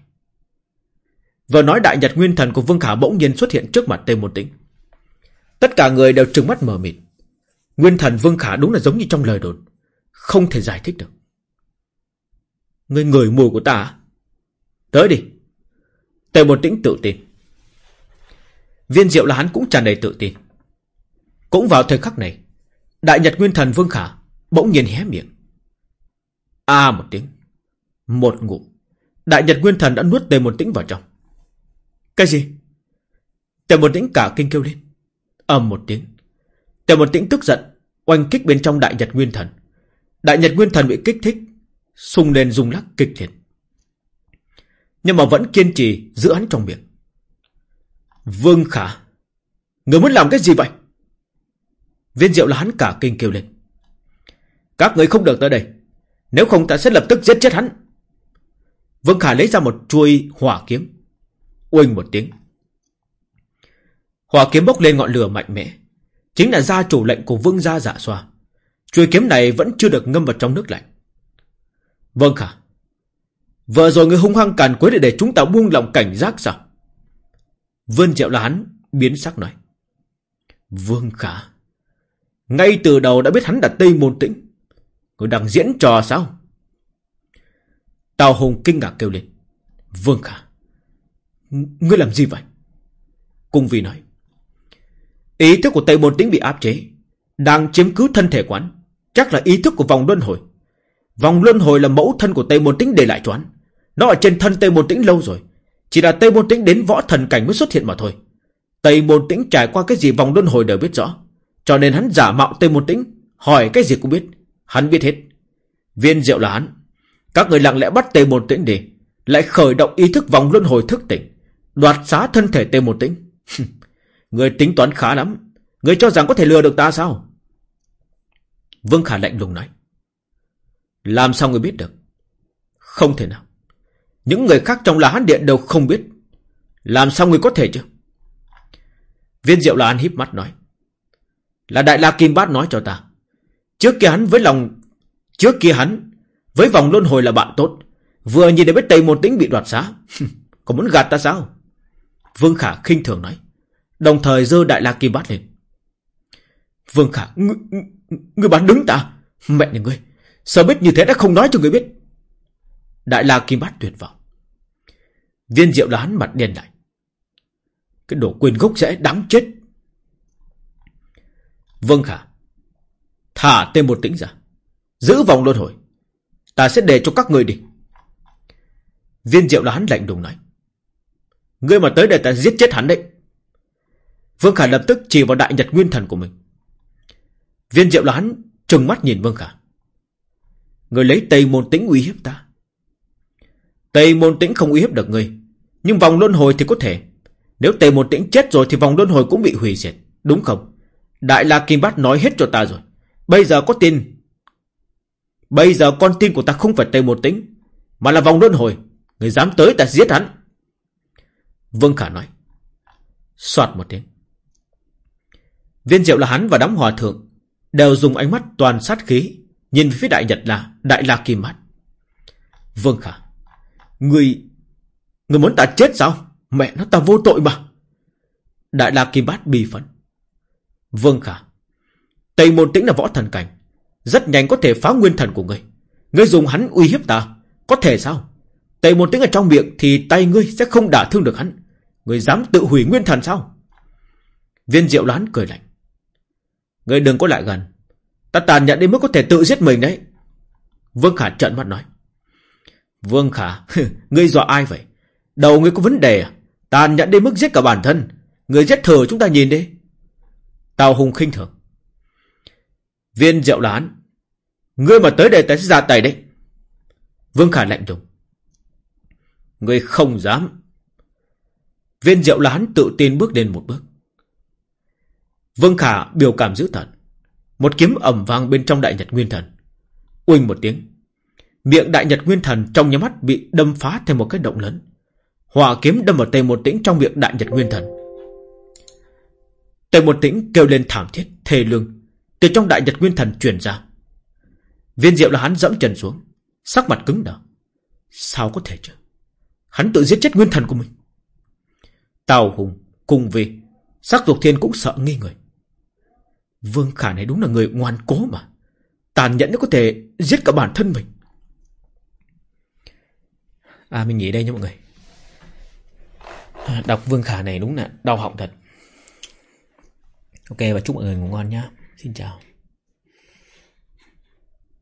Vừa nói đại nhật nguyên thần của Vương Khả bỗng nhiên xuất hiện trước mặt Tề môn tĩnh. Tất cả người đều trừng mắt mờ mịt. Nguyên thần Vương Khả đúng là giống như trong lời đồn. Không thể giải thích được. Người người mùi của ta? À? Tới đi. Tề môn tĩnh tự tin. Viên diệu là hắn cũng tràn đầy tự tin. Cũng vào thời khắc này, Đại Nhật Nguyên Thần Vương Khả bỗng nhiên hé miệng. A à một tiếng. Một ngụm. Đại Nhật Nguyên Thần đã nuốt tề môn tĩnh vào trong. Cái gì? Tề một tĩnh cả kinh kêu lên. ầm một tiếng. Tề một tĩnh tức giận, oanh kích bên trong Đại Nhật Nguyên Thần. Đại Nhật Nguyên Thần bị kích thích, sung lên rung lắc kịch liệt. Nhưng mà vẫn kiên trì giữ hắn trong miệng. Vương Khả Người muốn làm cái gì vậy Viên diệu là hắn cả kinh kêu lên Các người không được tới đây Nếu không ta sẽ lập tức giết chết hắn Vương Khả lấy ra một chuôi hỏa kiếm Uênh một tiếng Hỏa kiếm bốc lên ngọn lửa mạnh mẽ Chính là gia chủ lệnh của vương gia giả xoa Chuôi kiếm này vẫn chưa được ngâm vào trong nước lạnh Vâng Khả Vừa rồi người hung hăng càn quấy để, để chúng ta buông lòng cảnh giác sao Vân Diệu là hắn, biến sắc nói. Vương Khả. Ngay từ đầu đã biết hắn đặt Tây Môn Tĩnh. Người đang diễn trò sao? Tào Hùng kinh ngạc kêu lên. Vương Khả. Ngươi làm gì vậy? Cung Vi nói. Ý thức của Tây Môn Tĩnh bị áp chế. Đang chiếm cứ thân thể quán. Chắc là ý thức của vòng luân hồi. Vòng luân hồi là mẫu thân của Tây Môn Tĩnh để lại cho hắn. Nó ở trên thân Tây Môn Tĩnh lâu rồi. Chỉ là Tây Môn Tĩnh đến võ thần cảnh mới xuất hiện mà thôi. Tây Môn Tĩnh trải qua cái gì vòng luân hồi đều biết rõ. Cho nên hắn giả mạo Tây Môn Tĩnh, hỏi cái gì cũng biết. Hắn biết hết. Viên diệu là hắn. Các người lặng lẽ bắt Tây Môn Tĩnh đi. Lại khởi động ý thức vòng luân hồi thức tỉnh. Đoạt xá thân thể Tây Môn Tĩnh. [LAUGHS] người tính toán khá lắm. Người cho rằng có thể lừa được ta sao? Vương Khả lạnh lùng nói. Làm sao người biết được? Không thể nào. Những người khác trong là hán điện đều không biết. Làm sao người có thể chứ? Viên diệu là ăn híp mắt nói. Là Đại La Kim Bát nói cho ta. Trước kia hắn với lòng... Trước kia hắn với vòng luân hồi là bạn tốt. Vừa nhìn thấy biết Tây Môn Tĩnh bị đoạt xá. [LAUGHS] Còn muốn gạt ta sao? Vương Khả khinh thường nói. Đồng thời dơ Đại La Kim Bát lên. Vương Khả, ngươi, ngươi bán đứng ta. Mẹ nhà ngươi, sao biết như thế đã không nói cho ngươi biết. Đại La Kim Bát tuyệt vọng. Viên diệu đoán mặt đen lại. Cái đồ quyền gốc sẽ đáng chết. Vương khả. Thả tên một tĩnh ra. Giữ vòng luân hồi. Ta sẽ để cho các người đi. Viên diệu đoán lạnh đùng nói. Ngươi mà tới để ta giết chết hắn đấy. Vương Khả lập tức chỉ vào đại nhật nguyên thần của mình. Viên diệu đoán trừng mắt nhìn Vương Khả. Người lấy Tây Môn Tĩnh uy hiếp ta. Tây Môn Tĩnh không uy hiếp được người. Nhưng vòng luân hồi thì có thể. Nếu Tây Môn Tĩnh chết rồi thì vòng luân hồi cũng bị hủy diệt. Đúng không? Đại La Kim Bát nói hết cho ta rồi. Bây giờ có tin. Bây giờ con tin của ta không phải Tây Môn Tĩnh. Mà là vòng luân hồi. Người dám tới ta giết hắn. Vương Khả nói. Xoạt một tiếng. Viên diệu là hắn và đám hòa thượng đều dùng ánh mắt toàn sát khí nhìn phía đại nhật là, đại la kim bát. Vương Khả. Người... Người muốn ta chết sao? Mẹ nó, ta vô tội mà. Đại la kim bát bi phấn. Vương Khả. Tây môn tĩnh là võ thần cảnh. Rất nhanh có thể phá nguyên thần của ngươi. Ngươi dùng hắn uy hiếp ta. Có thể sao? Tây môn tĩnh ở trong miệng thì tay ngươi sẽ không đả thương được hắn người dám tự hủy nguyên thần sao? Viên diệu đoán cười lạnh. người đừng có lại gần. Ta tàn nhẫn đến mức có thể tự giết mình đấy. Vương Khả trợn mắt nói. Vương Khả, [LAUGHS] ngươi dọa ai vậy? Đầu ngươi có vấn đề à? Tàn nhẫn đến mức giết cả bản thân. Ngươi giết thừa chúng ta nhìn đi. Tào Hùng khinh thường. Viên diệu đoán, Ngươi mà tới đây ta sẽ ra tay đấy. Vương Khả lạnh lùng. Ngươi không dám. Viên diệu lán tự tin bước lên một bước. Vương Khả biểu cảm dữ tợn. Một kiếm ẩm vang bên trong đại nhật nguyên thần. Uỳnh một tiếng. Miệng đại nhật nguyên thần trong nhắm mắt bị đâm phá thêm một cái động lớn. Hỏa kiếm đâm vào tay một tĩnh trong miệng đại nhật nguyên thần. Tề một tĩnh kêu lên thảm thiết, thề lương. Từ trong đại nhật nguyên thần truyền ra. Viên diệu là hắn dẫm trần xuống. Sắc mặt cứng đờ. Sao có thể chứ? Hắn tự giết chết nguyên thần của mình. Tào Hùng cùng vì sắc dục thiên cũng sợ nghi người. Vương Khả này đúng là người ngoan cố mà. Tàn nhẫn có thể giết cả bản thân mình. À mình nghỉ đây nha mọi người. Đọc Vương Khả này đúng là đau họng thật. Ok, và chúc mọi người ngủ ngon nhá. Xin chào.